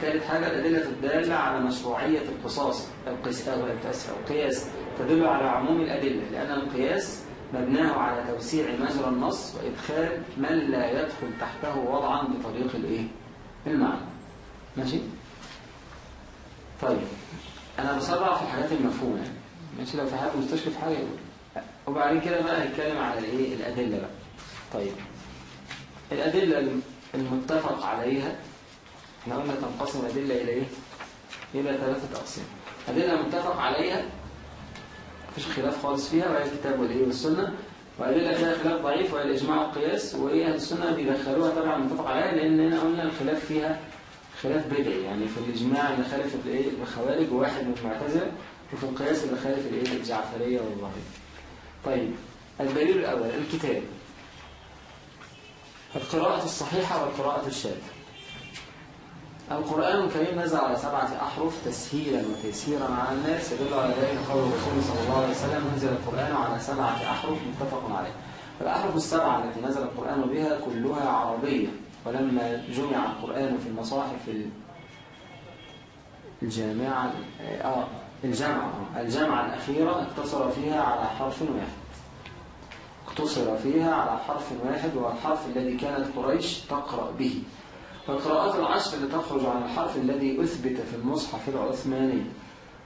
A: ثالث حاجة الأدلة الدالة على مشروعية القصاص القياس تدل على عموم الأدلة لأن القياس مبناه على توسيع مجرى النص وإدخال من لا يدخل تحته وضعا بطريق الإيه؟ المعنى ماشي؟ طيب أنا بسرع في الحاجات المفهومة يعني. ماشي لو في حد مستشكل في حاجة يقول وبعدين كده بقى هنتكلم على الإيه؟ الأدلة بقى طيب الأدلة المتفق عليها إحنا قلنا تنقسم الأدلة إلى إيه؟ إلى ثلاثة أقسام أدلة متفق عليها مفيش خلاف خالص فيها وهي الكتاب والإيه والسنة. وأدلة فيها خلاف ضعيف وهي الإجماع والقياس. وهي أهل السنة بيدخلوها طبعا متفق عليها لأن هنا قلنا الخلاف فيها خلاف بدعي. يعني في الإجماع اللي خالف الإيه؟ الخوارج وواحد من وفي القياس اللي خالف الإيه؟ الجعفرية والظاهرية طيب الدليل الأول الكتاب. القراءة الصحيحة والقراءة الشاذة. القرآن الكريم نزل على سبعة أحرف تسهيلا وتيسيرا على الناس يدل على ذلك قول الرسول صلى الله عليه وسلم نزل القرآن على سبعة أحرف متفق عليه. الأحرف السبعة التي نزل القرآن بها كلها عربية ولما جمع القرآن في المصاحف الجامعة آه الجامعة الجامعة الأخيرة اقتصر فيها على حرف واحد. اقتصر فيها على حرف واحد وهو الحرف الذي كانت قريش تقرأ به. والقراءات العشر اللي تخرج عن الحرف الذي أثبت في المصحف العثماني.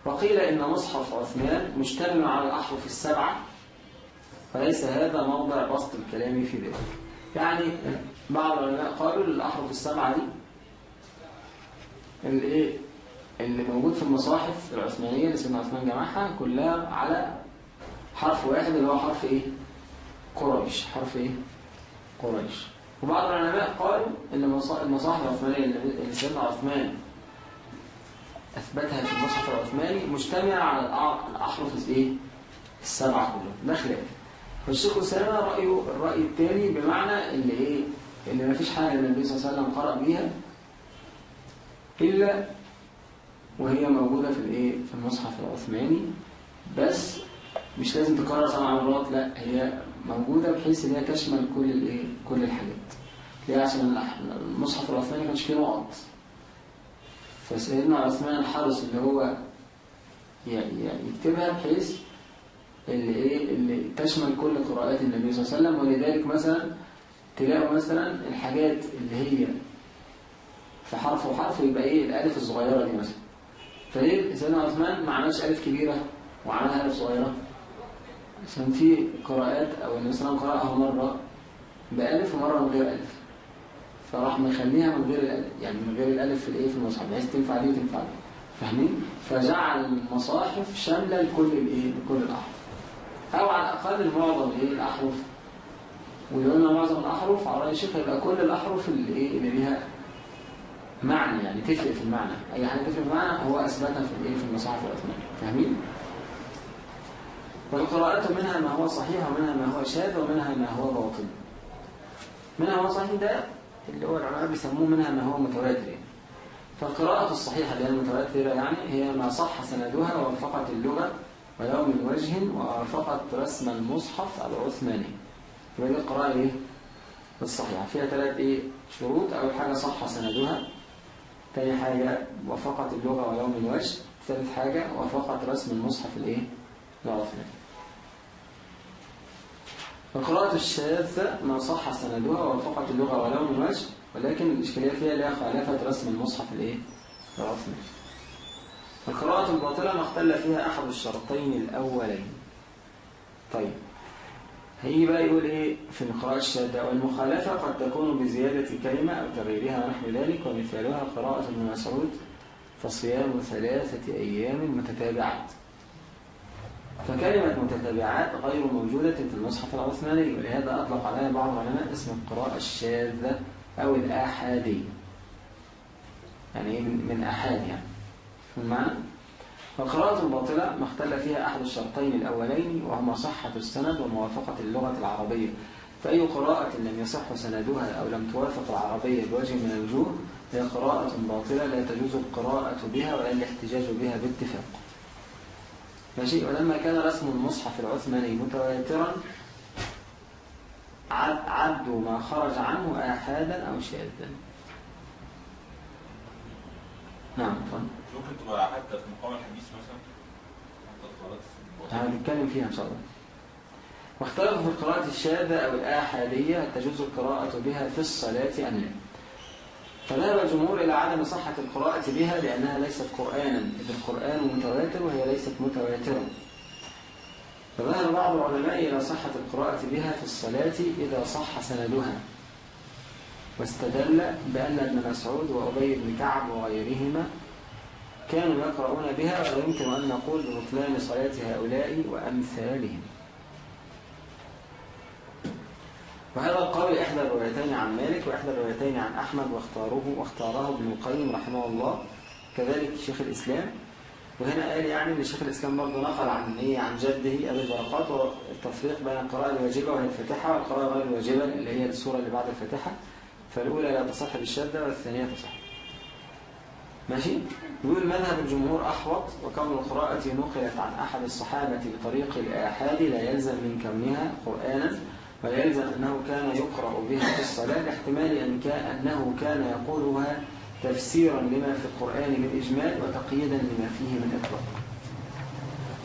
A: وقيل إن مصحف عثمان مشتمل على الأحرف السبعة. فليس هذا موضع بسط الكلام في ذلك يعني بعض العلماء قالوا الأحرف السبعة دي اللي, إيه؟ اللي موجود في المصاحف العثمانية اللي سيدنا عثمان جمعها كلها على حرف واحد اللي هو حرف إيه؟ قريش. حرف إيه؟ قريش. وبعض العلماء قالوا إن المصاحف العثمانية اللي سيدنا عثمان أثبتها في المصحف العثماني مجتمعة على الأحرف الإيه؟ السبعة كلهم. ده خلاف. فالشيخ أسامة رأيه الرأي الثاني بمعنى إن إيه؟ إن ما فيش حاجة النبي صلى الله عليه وسلم قرأ بيها إلا وهي موجودة في الإيه؟ في المصحف العثماني. بس مش لازم تكرر سبع مرات لا هي موجودة بحيث إن هي تشمل كل الإيه؟ كل الحاجات. ليه؟ عشان المصحف العثماني كانش فيه نقط. فسيدنا عثمان حرص اللي هو يكتبها بحيث اللي إيه؟ اللي تشمل كل قراءات النبي صلى الله عليه وسلم. ولذلك مثلا تلاقوا مثلا الحاجات اللي هي في حرف وحرف يبقى إيه؟ الألف الصغيرة دي مثلا. فليه؟ سيدنا عثمان ما عملش ألف كبيرة وعملها ألف صغيرة. عشان في قراءات الله عليه وسلم قرأها مرة بألف ومرة من غير ألف. فراح مخليها من غير الألف. يعني من غير الألف في الإيه؟ في المصحف. بحيث تنفع دي وتنفع دي. فاهمين؟ فجعل المصاحف شاملة لكل الإيه؟ لكل الأحرف. أو على الأقل المعظم إيه؟ الأحرف. ويقولنا معظم الأحرف على رأي الشيخ يبقى كل الأحرف اللي إيه؟ اللي ليها معنى يعني تفرق في المعنى. أي حاجة تفرق في المعنى هو أثبتها في الإيه؟ في المصاحف العثمانية فاهمين؟ والقراءات منها ما هو صحيح ومنها ما هو شاذ ومنها ما هو باطل. منها ما هو صحيح ده اللي هو العلماء بيسموه منها ما هو متواتر فالقراءة الصحيحة اللي هي المتواترة يعني هي ما صح سندها ووافقت اللغة ولو من وجه ووافقت رسم المصحف العثماني. يبقى دي القراءة إيه؟ الصحيحة. فيها ثلاث إيه؟ شروط. أول حاجة صح سندها. تاني حاجة وافقت اللغة ولو من وجه ثالث حاجة وافقت رسم المصحف الايه؟ العثماني. القراءة الشاذة ما صح سندها ووافقت اللغة ولو من وجه ولكن الإشكالية فيها لا خالفت رسم المصحف الإيه؟ العثماني القراءة الباطلة ما اختل فيها أحد الشرطين الأولين. طيب. هيجي بقى يقول إيه؟ في القراءة الشاذة والمخالفة قد تكون بزيادة كلمة أو تغييرها ونحو ذلك ومثالها قراءة ابن مسعود فصيام ثلاثة أيام متتابعات. فكلمة متتابعات غير موجودة في المصحف العثماني ولهذا أطلق عليها بعض العلماء اسم القراءة الشاذة أو الآحادية يعني إيه من أحاد يعني. المعنى فالقراءة الباطلة ما اختل فيها أحد الشرطين الأولين وهما صحة السند وموافقة اللغة العربية. فأي قراءة لم يصح سندها أو لم توافق العربية بوجه من الوجوه هي قراءة باطلة لا تجوز القراءة بها ولا الاحتجاج بها باتفاق. ماشي؟ ولما كان رسم المصحف العثماني متواترا عد عدوا ما خرج عنه آحادا أو شاذا. نعم فضل
E: ممكن تبقى حتى في مقام الحديث مثلا؟
A: هنتكلم فيها إن شاء الله. واختلفوا في القراءة الشاذة أو الآحادية تجوز القراءة بها في الصلاة أم لا؟ فذهب الجمهور إلى عدم صحة القراءة بها لأنها ليست قرآنا. إذ القرآن متواتر وهي ليست متواترة. فذهب بعض العلماء إلى صحة القراءة بها في الصلاة إذا صح سندها. واستدل بأن ابن مسعود وأبي بن كعب وغيرهما كانوا يقرؤون بها ولا يمكن أن نقول ببطلان صلاة هؤلاء وأمثالهم. وهذا القول إحدى الروايتين عن مالك وإحدى الروايتين عن أحمد واختاره واختاره ابن القيم رحمه الله كذلك شيخ الإسلام. وهنا قال يعني إن شيخ الإسلام برضه نقل عن إيه؟ عن جده أبي البركات والتفريق بين القراءة الواجبة وهي الفاتحة والقراءة غير الواجبة اللي هي السورة اللي بعد الفاتحة. فالأولى لا تصح بالشدة والثانية تصح. ماشي؟ يقول مذهب الجمهور أحوط وكون القراءة نقلت عن أحد الصحابة بطريق الآحاد لا يلزم من كونها قرآنا. ولا يلزم أنه كان يقرأ بها في الصلاة لاحتمال أن أنه كان يقولها تفسيرا لما في القرآن من إجمال وتقييدا لما فيه من إطلاق.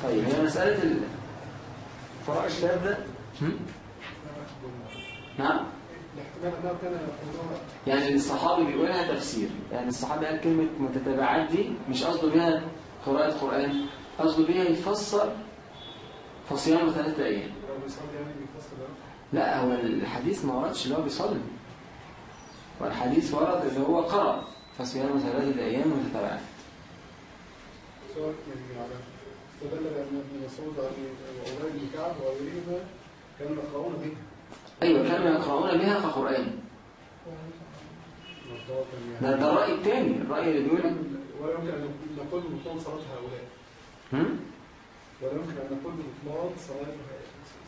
A: طيب هي مسألة القراءة الشاذة؟ نعم؟ يعني الصحابي بيقولها تفسير. يعني الصحابي قال كلمة متتابعات دي مش قصده بيها قراءة قرآن قصده بيها يفسر فصيام ثلاثة أيام
B: لو بيصلي يعني بيفسر ده
A: لا هو الحديث ما وردش اللي هو بيصلي. والحديث ورد اللي هو قرأ. فصيام ثلاثة أيام متتابعات
B: سواء يعني على استدل بأن ابن مسعود وغيرهما كانوا يقرؤون به
A: أيوة كانوا يقرؤون بها كقرآن.
B: كان
A: ده
B: يعني.
A: ده الرأي الثاني الرأي اللي بيقول
B: ولا يمكن أن نقول ببطلان صلاة هؤلاء؟ ولا يمكن أن نقول صلاه صلاة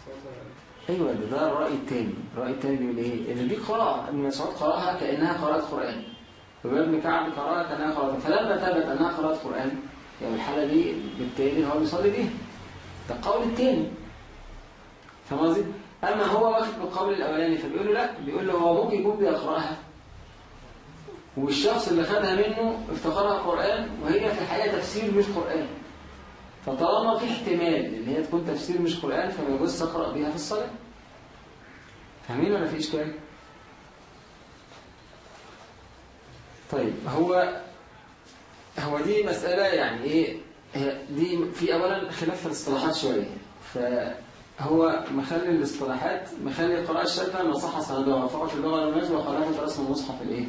B: هؤلاء.
A: أيوة ده, ده الرأي الثاني الرأي الثاني بيقول إيه إن دي قراءة. ابن مسعود قرأها كأنها قراءة قرآن. وابن كعب قرأها كأنها قراءة. فلما ثبت أنها قراءة قرآن يعني الحالة دي بالتالي هو بيصلي بيها. ده القول الثاني فاهم قصدي؟ أما هو واخد بالقول الأولاني فبيقول له لا. بيقول له هو ممكن يكون بيقرأها. والشخص اللي خدها منه افتكرها قرآن وهي في الحقيقة تفسير مش قرآن. فطالما في احتمال إن هي تكون تفسير مش قرآن فما يجوز تقرأ بيها في الصلاة. فاهمين ولا في اشكال طيب هو هو دي مسألة يعني هي دي في اولا خلاف في الاصطلاحات شوية. فهو مخلي الاصطلاحات مخلي القراءة الشاذة ما صح سندها فقط اللغة والمجد وخلافة رسم المصحف الإيه؟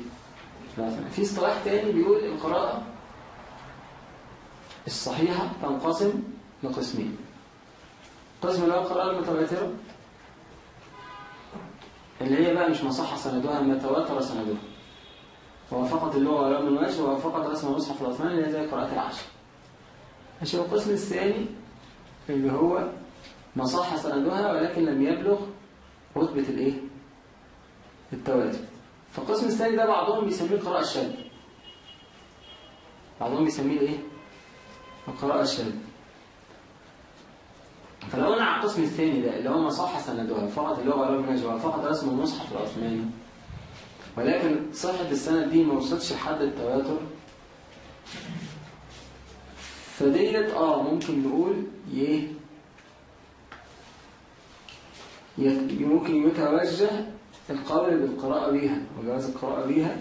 A: في اصطلاح تاني بيقول القراءة الصحيحة تنقسم لقسمين. قسم اللي هو القراءة المتواترة اللي هي بقى مش مصحة سندها ما تواتر سندها. ووافقت اللغة من وجه ووافقت رسم المصحف العثماني اللي هي زي قراءة العشر. ماشي القسم الثاني اللي هو مصحة سندها ولكن لم يبلغ رتبة الإيه؟ التواتر. فالقسم الثاني ده بعضهم بيسميه القراءة الشاذة بعضهم بيسميه الايه القراءة الشاذة فلو أنا على القسم الثاني ده اللي هو ما صح سندها فقط اللغة ولا المنهج فقط رسم المصحف العثماني. ولكن صحة السند دي ما وصلتش لحد التواتر. فديت آه ممكن نقول يه يت- ممكن يتوجه القول بالقراءة بيها وجواز القراءة بيها.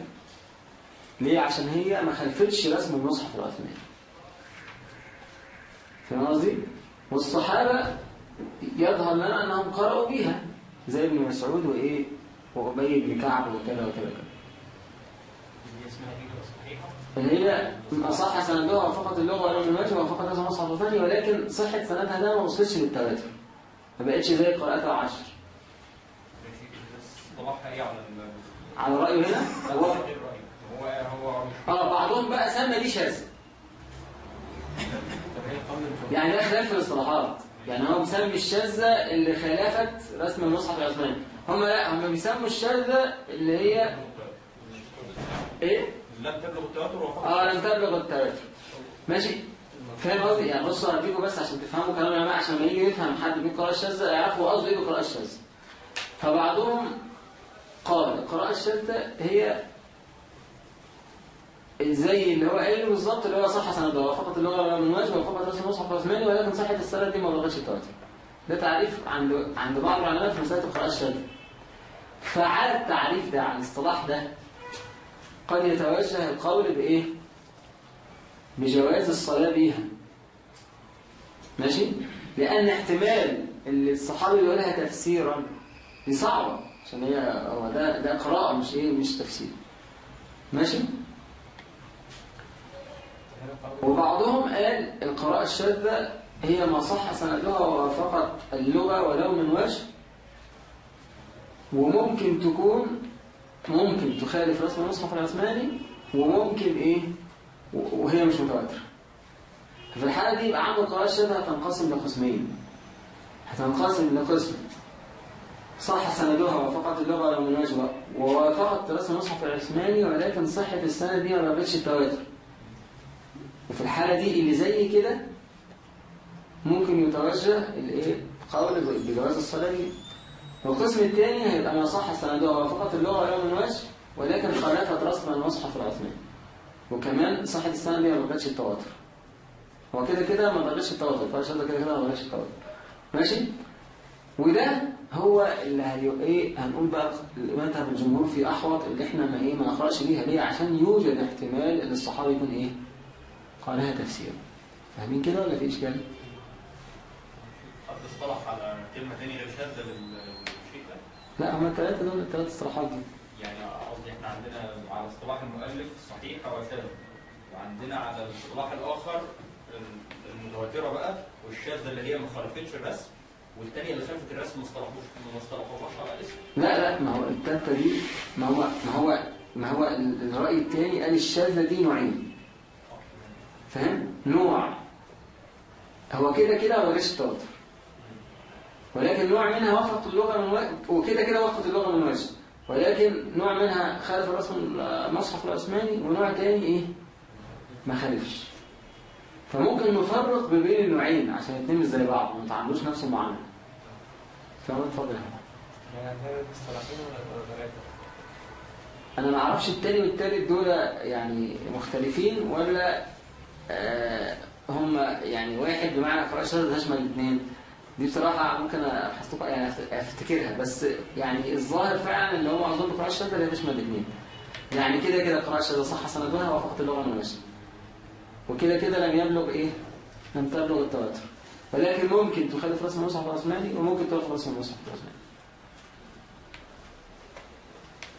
A: ليه؟ عشان هي ما خلفتش رسم المصحف العثماني. فاهم قصدي؟ والصحابة يظهر لنا أنهم قرأوا بيها زي ابن مسعود وإيه وأبي بن كعب وكذا وكذا وكذا. هي أصح سندها وفقط اللغة من وجه وفقط هذا المصحف الثاني ولكن صحة سندها ده ما وصلتش للتواتر. ما بقتش زي قراءة العشر.
G: على
A: على رأيه هنا؟ هو
G: هو
A: آه بعضهم بقى سمى دي شاذة. يعني ده خلاف في الاصطلاحات. يعني هو مسمي الشاذة اللي خالفت رسم المصحف العثماني. هم لا هم بيسموا الشاذة اللي هي إيه؟
F: لم تبلغ التواتر وفقط.
A: آه لم تبلغ التواتر. ماشي؟ فاهم قصدي؟ يعني بصوا أنا اديكم بس عشان تفهموا كلام العلماء عشان لما يجي يفهم حد بيقول القراءة الشاذة يعرفوا قصده إيه بالقراءة الشاذة. فبعضهم قال القراءة الشاذة هي زي اللي هو قايله بالظبط اللي هو صح سنده ولا من وجه وفقط رسم المصحف العثماني ولكن صحة السند دي ما بلغتش التواتر ده تعريف عند عند بعض العلماء في مسألة القراءة الشاذة فعلى التعريف ده على الاصطلاح ده قد يتوجه القول بإيه؟ بجواز الصلاة بيها ماشي؟ لأن احتمال اللي الصحابي يقولها تفسيرا دي صعبة عشان هي هو ده ده قراءة مش إيه مش تفسير ماشي؟ وبعضهم قال القراءة الشاذة هي ما صح سندها وفقط اللغة ولو من وجه وممكن تكون ممكن تخالف رسم المصحف العثماني وممكن إيه؟ و- وهي مش متواترة. في الحالة دي يبقى عند القراءة الشاذة هتنقسم لقسمين. هتنقسم لقسم. صح سندها وفقط اللغة ولو من وجه ووافقت رسم المصحف العثماني ولكن صحة السند دي ما بلغتش التواتر وفي الحالة دي اللي زي كده ممكن يتوجه الإيه؟ قول بجواز الصلاة دي والقسم الثاني هيبقى ما صح سندها وفقط اللغة ولو من وجه ولكن خالفت رسم المصحف العثماني وكمان صحة السند دي ما بلغتش التواتر. هو كده كده ما بلغتش التواتر فالشهادة كده كده ما بلغتش التواتر. ماشي؟ وده هو اللي هي إيه؟ هنقول بقى مذهب الجمهور في أحوط اللي إحنا ما إيه؟ ما نقرأش بيها ليه؟ عشان يوجد احتمال إن الصحابي يكون إيه؟ قالها تفسير. فاهمين كده ولا في اشكال
G: حد اصطلح على كلمة ثانية غير شاذة لل- للشيء ده؟
A: لا هما الثلاثه دول الثلاث اصطلاحات دي.
G: يعني قصدي إحنا عندنا على اصطلاح المؤلف صحيحه وشاذه وعندنا على الاصطلاح الآخر المتواترة بقى والشاذة اللي هي ما خالفتش الرسم والثانيه اللي خالفت الرسم ما اصطلحوش ما اصطلحوهاش على اسم
A: لا لا ما هو الثالثه دي ما هو ما هو ما هو ال- الرأي الثاني قال الشاذة دي نوعين. فاهم؟ نوع. هو كده كده ما جاش التواتر. ولكن نوع منها وفقت اللغة من وكده كده وفقت اللغة من وجه. ولكن نوع منها خالف رسم المصحف العثماني ونوع تاني إيه؟ ما خالفش. فممكن نفرق بين النوعين عشان الاثنين مش زي بعض ما تعاملوش نفس المعاملة. فاهم اتفضل؟ أنا ما أعرفش التاني والتالت دول يعني مختلفين ولا هم يعني واحد بمعنى قراءة شاذة تشمل الاثنين. دي بصراحة ممكن أحسطق يعني أفتكرها بس يعني الظاهر فعلا اللي هو أظن قراءة شاذة اللي تشمل الاثنين. يعني كده كده قراءة شاذة صح سندها وفقت اللغة من وجه وكده كده لم يبلغ إيه؟ لم تبلغ التواتر. ولكن ممكن تخالف رسم المصحف العثماني وممكن توافق رسم المصحف العثماني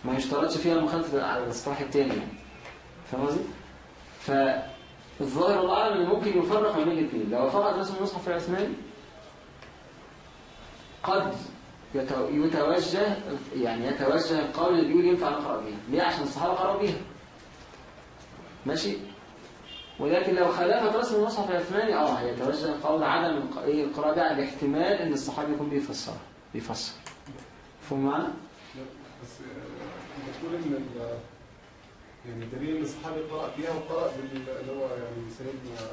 A: ما يشترطش فيها المخالفة على الاصطلاح التاني يعني. فاهم قصدي؟ فالظاهر الله أعلم إن ممكن يفرق ما بين الاثنين لو فقط رسم المصحف العثماني قد يتو- يتوجه يعني يتوجه القول اللي بيقول ينفع نقرأ بيها ليه؟ عشان الصحابة قرأوا بيها ماشي؟ ولكن لو خالفت رسم المصحف العثماني آه هيتوجه قول عدم إيه القراءة ده باحتمال إن الصحابي يكون بيفسر بيفسر فهم معنا؟
B: بس آه، بتقول إن يعني الدليل إن الصحابي قرأ بيها وقرأ اللي هو يعني سيدنا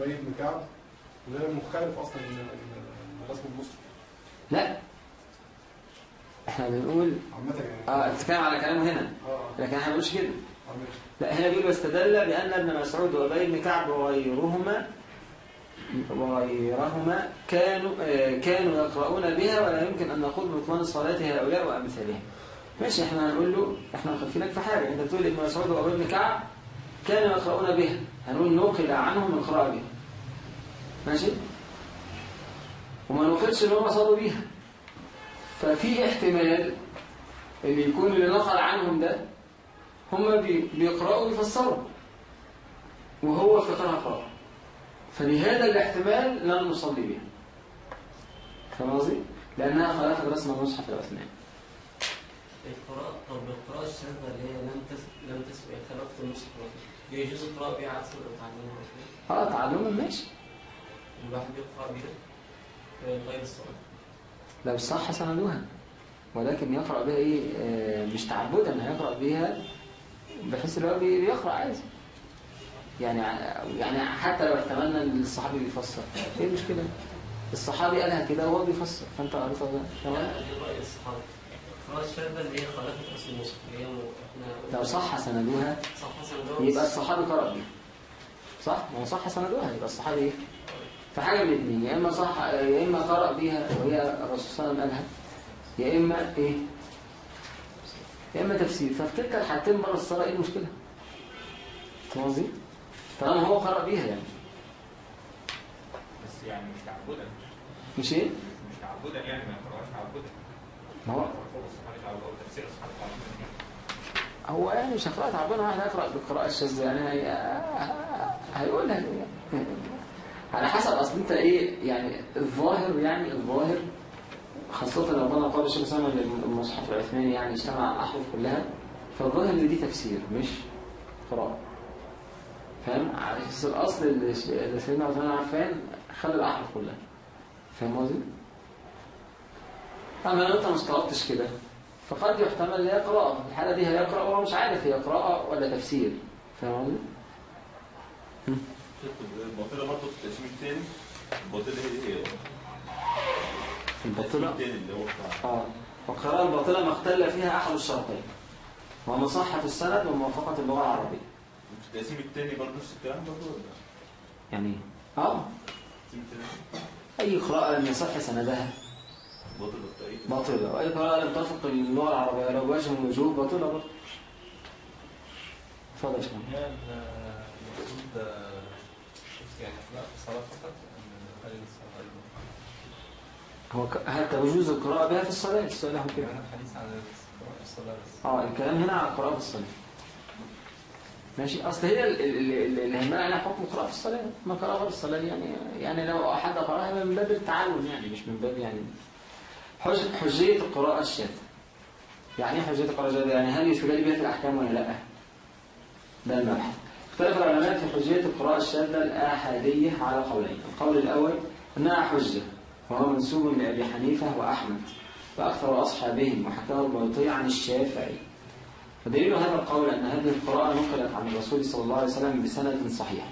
B: أبي بن كعب. وده مخالف أصلا من من رسم المسلم.
A: لا. إحنا بنقول
B: عامة يعني.
A: آه بتتكلم على كلامه هنا.
B: آه
A: لكن إحنا بنقولش كده.
B: ماشي.
A: لا هنا بيقول واستدل بأن ابن مسعود وأبي بن كعب وغيرهما وغيرهما كانوا آه، كانوا يقرؤون بها ولا يمكن أن نقول بطلان صلاة هؤلاء وأمثالهم. ماشي إحنا هنقول له إحنا مخفينك في حاجة. انت بتقول ابن مسعود وأبي بن كعب كانوا يقرؤون بها هنقول نقل عنهم القراءة بها. ماشي؟ وما نقلش إن هم صلوا بيها. ففي احتمال ان يكون اللي نقل عنهم ده هم بي- بيقرأوا ويفسروا. وهو افتكرها قراءة فلهذا الاحتمال لن نصلي بها. فاهم قصدي؟ لأنها خالفت رسم المصحف العثماني
I: القراءة طب القراءة الشاذة اللي هي لم تس لم تسبق خلافة النصح دي يجوز القراءة بها عصر وتعلمها وكده
A: آه تعلم ماشي.
I: الواحد يقرأ بها في غير الصلاة
A: لو صح سندوها ولكن يقرأ بها إيه؟ آه، مش تعبدا هيقرأ بها بحيث اللي هو بي- بيقرأ عادي. يعني يعني حتى لو احتملنا إن الصحابي بيفسر. إيه المشكلة؟ الصحابي قالها كده وهو بيفسر فأنت قريتها تمام
I: لأ؟ الشاذة اللي هي إحنا
A: لو صح سندوها
I: صح حسن
A: يبقى الصحابي قرأ بيها صح؟ ما هو صح سندوها يبقى الصحابي إيه؟ فحاجة من الاثنين يا إما صح يا إما قرأ بيها وهي الرسول صلى الله عليه وسلم قالها يا إما إيه؟ يا إما تفسير ففي تلك الحالتين بره الصلاة إيه المشكلة؟ فاهم قصدي؟ طالما هو قرأ بيها يعني
G: بس يعني مش تعبدا
A: مش إيه؟
G: مش تعبدا يعني ما يقراش تعبدا
A: ما هو هو يعني مش هقرأ تعبان واحد هيقرأ بالقراءة الشاذة يعني هي... هيقولها. على حسب أصل أنت إيه يعني الظاهر يعني الظاههر خاصة لو كنا قال الشيخ سامر المصحف العثماني يعني اجتمع الأحرف كلها فالظاهر إن دي تفسير مش قراءة فاهم؟ على أساس الأصل اللي سيدنا عثمان عفان خلى الأحرف كلها فاهم قصدي؟ أما لو أنت ما استوعبتش كده فقد يحتمل هي قراءة في الحالة دي هيقرأ وهو مش عارف هي قراءة ولا تفسير. فاهم قصدي؟
E: الباطلة برضه في التقسيم الثاني الباطلة هي هي
A: الباطلة
E: الثاني اللي هو بتاع
A: آه. والقراءة الباطلة ما اختل فيها أحد الشرطين وهو صحة السند وموافقة اللغة العربية.
E: في التقسيم الثاني برضه نفس الكلام برضه ولا؟
A: يعني إيه؟ آه.
E: التقسيم الثاني
A: أي قراءة لم يصح سندها؟ باطلة وأي قراءة لم توافق اللغة العربية. لو وجه من الوجوه باطلة برضه اتفضل يا شيخ.
D: آه، يعني في
A: هو ك- هل تجوز القراءة بها في الصلاة؟ السؤال هو كده.
D: يعني الحديث عن القراءة في الصلاة بس.
A: آه الكلام هنا على القراءة في الصلاة. ماشي. أصل هي ال- ال- ال- اللي يهمنا عليها حكم القراءة في الصلاة. ما قراءة غير الصلاة يعني يعني لو أحد قرأها من باب التعلم يعني مش من باب يعني حجية القراءة الشاذة. يعني إيه حجية القراءة الشاذة؟ يعني هل يستدل بها في الأحكام ولا لأ؟ ده المبحث. اختلف العلماء في حجية القراءة الشاذة الآحادية على قولين. القول الأول أنها حجة؟ وهو منسوب لأبي حنيفة وأحمد وأكثر أصحابهم وحكاه البيطي عن الشافعي. ودليل هذا القول أن هذه القراءة نقلت عن الرسول صلى الله عليه وسلم بسند صحيح.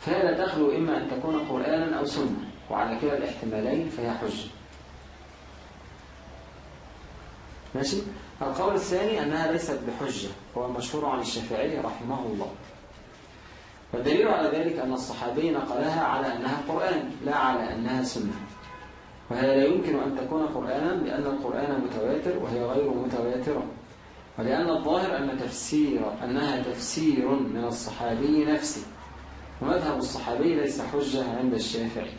A: فهي لا تخلو إما أن تكون قرآنا أو سنة وعلى كلا الاحتمالين فهي حجة. ماشي؟ القول الثاني أنها ليست بحجة هو المشهور عن الشافعي رحمه الله. والدليل على ذلك أن الصحابي نقلها على أنها قرآن لا على أنها سنة. وهي لا يمكن أن تكون قرآنا لأن القرآن متواتر وهي غير متواترة. ولأن الظاهر أن تفسير أنها تفسير من الصحابي نفسه. ومذهب الصحابي ليس حجة عند الشافعي.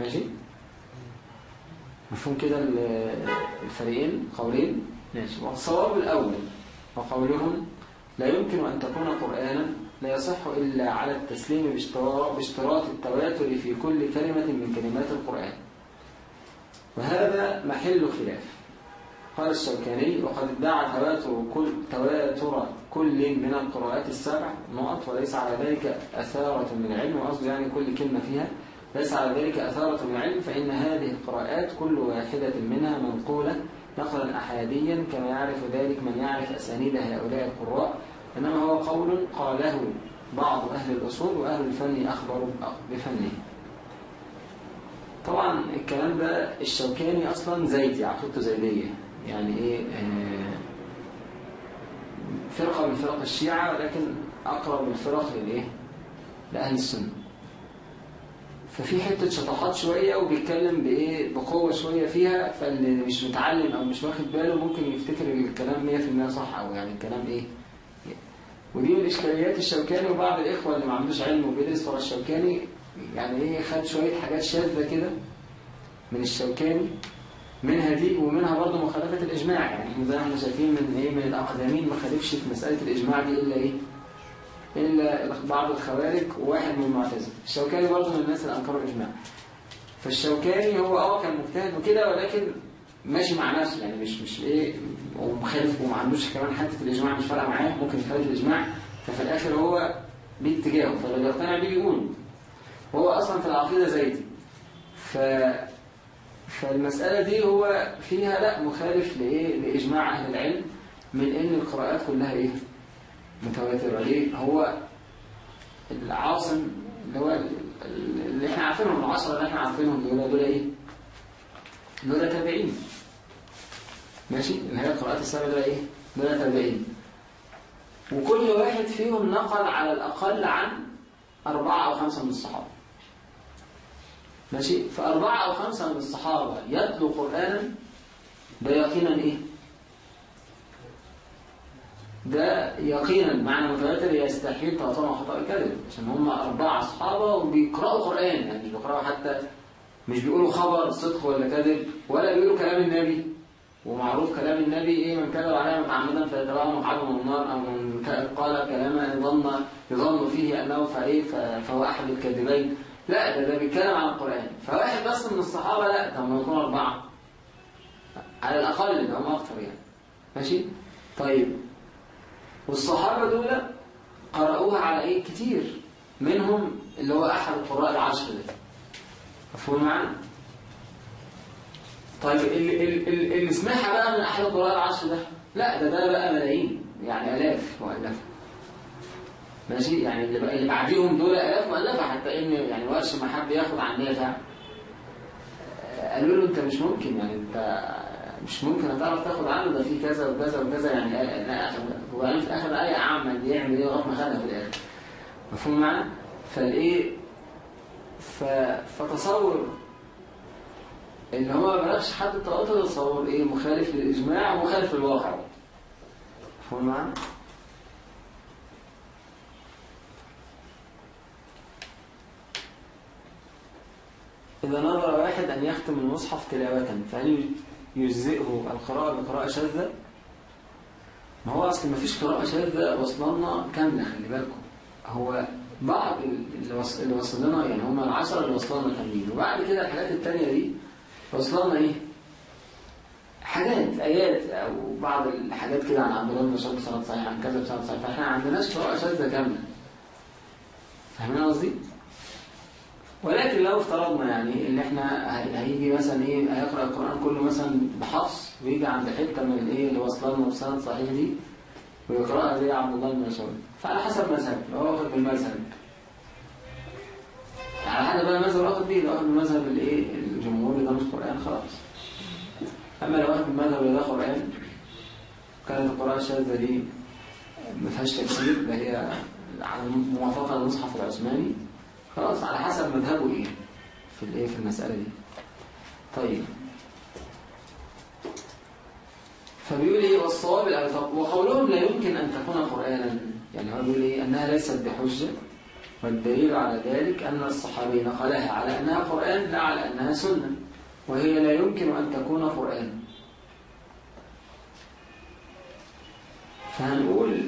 A: ماشي؟ مفهوم كده ال- الفريقين قولين. ماشي. والصواب الأول وقولهم لا يمكن أن تكون قرآنا لا يصح إلا على التسليم باشتراط التواتر في كل كلمة من كلمات القرآن. وهذا محل خلاف. قال الشوكاني وقد ادعى تواتر كل تواتر كل من القراءات السبع نقط وليس على ذلك أثارة من علم وقصد يعني كل كلمة فيها ليس على ذلك أثارة من علم فإن هذه القراءات كل واحدة منها منقولة نقلا أحاديا كما يعرف ذلك من يعرف أسانيد هؤلاء القراء. إنما هو قول قاله بعض أهل الأصول وأهل الفن أخبروا بفنه. طبعا الكلام ده الشوكاني أصلا زيدي عقيدته زيدية. يعني إيه؟ آه، فرقة من فرق الشيعة ولكن أقرب الفرق للإيه لأهل السنة. ففي حتة شطحات شوية وبيتكلم بإيه؟ بقوة شوية فيها فاللي مش متعلم أو مش واخد باله ممكن يفتكر الكلام 100% صح أو يعني الكلام إيه؟ ودي من إشكاليات الشوكاني وبعض الإخوة اللي ما عندوش علم وبيدرس ورا الشوكاني يعني إيه؟ خد شوية حاجات شاذة كده من الشوكاني منها دي ومنها برضه مخالفة الإجماع يعني زي ما إحنا شايفين من إيه؟ من الأقدمين ما خالفش في مسألة الإجماع دي إلا إيه؟ إلا بعض الخوارج وواحد من المعتزلة. الشوكاني برضه من الناس اللي أنكروا الإجماع. فالشوكاني هو آه كان مجتهد وكده ولكن ماشي مع نفسه. يعني مش مش إيه ومخالف وما عندوش كمان حتة الإجماع مش فارقة معاه ممكن يخالف الإجماع. ففي الآخر هو ليه اتجاهه فاللي بيقتنع بيه بيقول وهو أصلا في العقيدة زيدي. ف فالمسألة دي هو فيها لا مخالف لإيه؟ لإجماع أهل العلم من إن القراءات كلها إيه؟ متواتره ليه هو العاصم اللي هو اللي إحنا عارفينهم العشرة اللي إحنا عارفينهم دول دول إيه؟ دول تابعين. ماشي؟ اللي هي القراءات السبع دول إيه؟ دول تابعين. وكل واحد فيهم نقل على الأقل عن أربعة أو خمسة من الصحابة. ماشي؟ فأربعة أو خمسة من الصحابة يتلو قرآنا ده يقينا إيه؟ ده يقينا معنى متواتر يستحيل تعطونا خطأ الكذب عشان هم أربعة صحابة وبيقرأوا قرآن يعني مش بيقرأوا حتى مش بيقولوا خبر صدق ولا كذب ولا بيقولوا كلام النبي. ومعروف كلام النبي إيه؟ من كذب عليه متعمدا فيتبعه مقعده من النار أو من قال كلاما ظن يظن فيه أنه فايه ف- فهو احد الكاذبين. لا ده ده بيتكلم عن القرآن. فواحد بس من الصحابة لا ده هم يكونوا أربعة. على الأقل ده هم أكثر يعني. ماشي؟ طيب. والصحابة دول قرأوها على إيه؟ كتير. منهم اللي هو أحد القراء العشر ده. مفهوم معنا طيب اللي, اللي, اللي سمعها بقى من أحد القراء العشر ده لا ده ده بقى ملايين يعني آلاف مؤلفة. ماشي؟ يعني اللي, اللي بعديهم دول آلاف مؤلفة حتى إن يعني ورش ما حد ياخد عن آه، قالوا له أنت مش ممكن يعني أنت مش ممكن هتعرف تاخد عنه ده في كذا وكذا وكذا يعني آه، لا أخذ- وبعدين في الآخر آية عامة اللي يعمل إيه لغاية ما خدها في الآخر. مفهوم معنا؟ فالإيه؟ ف... فتصور إن هو ما بلغش حد التواتر تصور إيه؟ مخالف للإجماع ومخالف للواقع. مفهوم معنا إذا نظر واحد أن يختم المصحف تلاوة فهل يجزئه القراءة بقراءة شاذة؟ ما هو أصل ما فيش قراءة شاذة وصلنا كاملة خلي بالكم هو بعض اللي وص- اللي وصل لنا يعني هم العشرة اللي وصلنا كاملين وبعد كده الحاجات التانية دي وصلنا إيه؟ حاجات آيات أو بعض الحاجات كده عن عبد الله بن مسعود بسند صحيح عن كذا بسند صحيح فإحنا ما عندناش قراءة شاذة كاملة فاهمين قصدي؟ ولكن لو افترضنا يعني إن إحنا هي- هيجي مثلا إيه هيقرأ القرآن كله مثلا بحفص ويجي عند حتة من الايه اللي واصله لنا بسند صحيح دي ويقرأها زي عبد الله بن مسعود. فعلى حسب مذهب لو هو واخد بالمذهب. على حسب بقى المذهب واخد بيه لو واخد بالمذهب الايه الجمهوري ده مش قرآن خلاص. أما لو واخد بالمذهب اللي ده قرآن كانت القراءة الشاذة دي ما فيهاش تفسير ده هي موافقة للمصحف العثماني. خلاص على حسب مذهبه إيه. في الايه في المسألة دي. طيب. فبيقول إيه والصواب وقولهم لا يمكن أن تكون قرآنا. يعني هو بيقول إيه أنها ليست بحجة. والدليل على ذلك أن الصحابي نقلها على أنها قرآن لا على أنها سنة. وهي لا يمكن أن تكون قرآن. فهنقول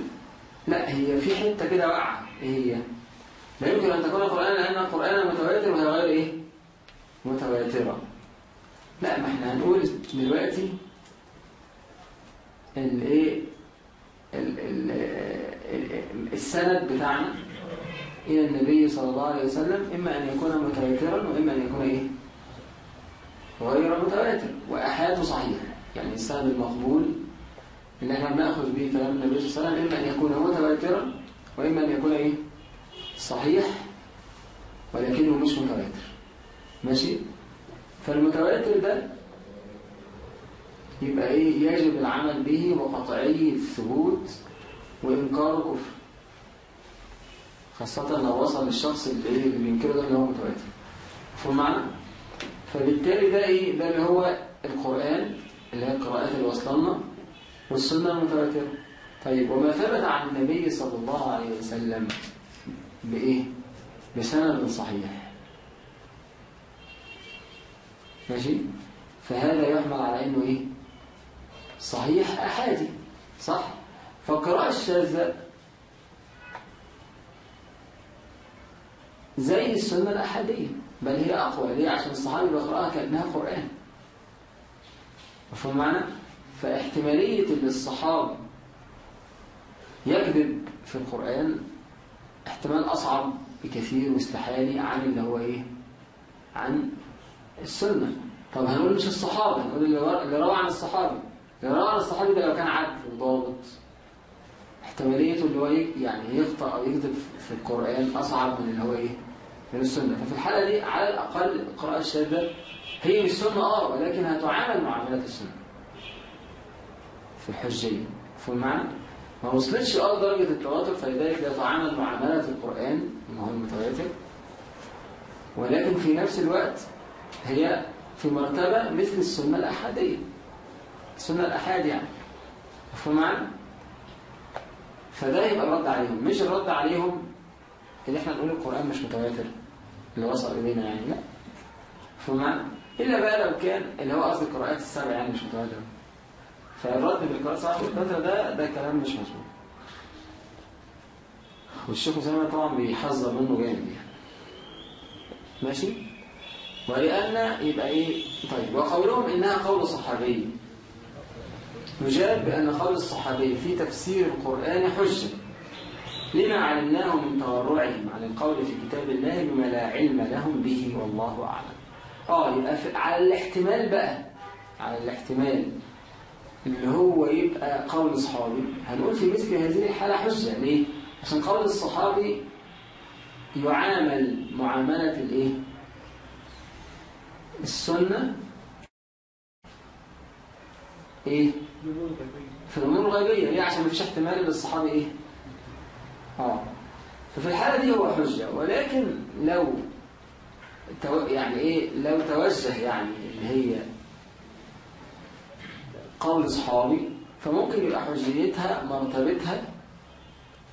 A: لا هي في حتة كده واقعة. إيه هي؟ لا يمكن أن تكون قرآنا لأن القرآن متواتر وهي غير إيه؟ متواترة لا ما إحنا هنقول دلوقتي الايه ال- ال- ال- السند بتاعنا إلى النبي صلى الله عليه وسلم إما أن يكون متواترا وإما أن يكون إيه؟ غير متواتر وأحاد صحيح يعني السند المقبول اللي إحنا بنأخذ به كلام النبي صلى الله عليه وسلم إما أن يكون متواترا وإما أن يكون إيه صحيح ولكنه مش متواتر. ماشي؟ فالمتواتر ده يبقى إيه؟ يجب العمل به وقطعي الثبوت وإنكار كفر خاصة لو وصل للشخص اللي بينكره ده اللي هو متواتر. مفهوم؟ فبالتالي ده إيه؟ ده اللي هو القرآن اللي هي القراءات اللي وصلنا والسنة المتواترة. طيب وما ثبت عن النبي صلى الله عليه وسلم بإيه؟ بسند صحيح ماشي؟ فهذا يحمل على إنه إيه؟ صحيح أحادي صح؟ فالقراءة الشاذة زي السنة الأحادية بل هي أقوى ليه؟ عشان الصحابي بيقرأها كأنها قرآن مفهوم معنى؟ فاحتمالية إن الصحابي يكذب في القرآن احتمال أصعب بكثير واستحالي عن اللي هو إيه؟ عن السنة طب هنقول مش الصحابة هنقول اللي روى عن الصحابي اللي روى عن الصحابي ده لو كان عدل وضابط احتماليته اللي هو إيه؟ يعني يخطأ أو يكذب في القرآن أصعب من اللي هو إيه؟ من السنة ففي الحالة دي على الأقل القراءة الشاذة هي مش سنة آه ولكن هتعامل معاملة السنة في الحجية في المعنى ما وصلتش آه درجة التواتر فلذلك يتعامل معاملة القرآن ما هو المتواتر ولكن في نفس الوقت هي في مرتبة مثل السنة الأحادية. السنة الأحاد يعني. في المعنى فده يبقى الرد عليهم. مش الرد عليهم اللي إحنا نقول القرآن مش متواتر اللي وصل إلينا يعني لا. في المعنى إلا بقى لو كان اللي هو قصد القراءات السبع يعني مش متواتر. فالرد بالقراءة السبع متواتر ده ده كلام مش مظبوط. والشيخ مسلمة طبعا بيحذر منه جامد يعني. ماشي؟ ولأن يبقى إيه؟ طيب وقولهم إنها قول صحابي. نجاب بأن قول الصحابي في تفسير القرآن حجة. لما علمناه من تورعهم عن القول في كتاب الله بما لا علم لهم به والله أعلم. آه يبقى على الاحتمال بقى. على الاحتمال. اللي هو يبقى قول صحابي هنقول في مثل هذه الحالة حجة ليه؟ عشان قول الصحابي يعامل معاملة الإيه؟ السنة إيه؟ في الأمور الغيبية ليه؟ عشان مفيش احتمال للصحابي إيه؟ آه ففي الحالة دي هو حجة ولكن لو. يعني إيه لو توجه يعني اللي هي قول صحابي فممكن يبقى حجيتها مرتبتها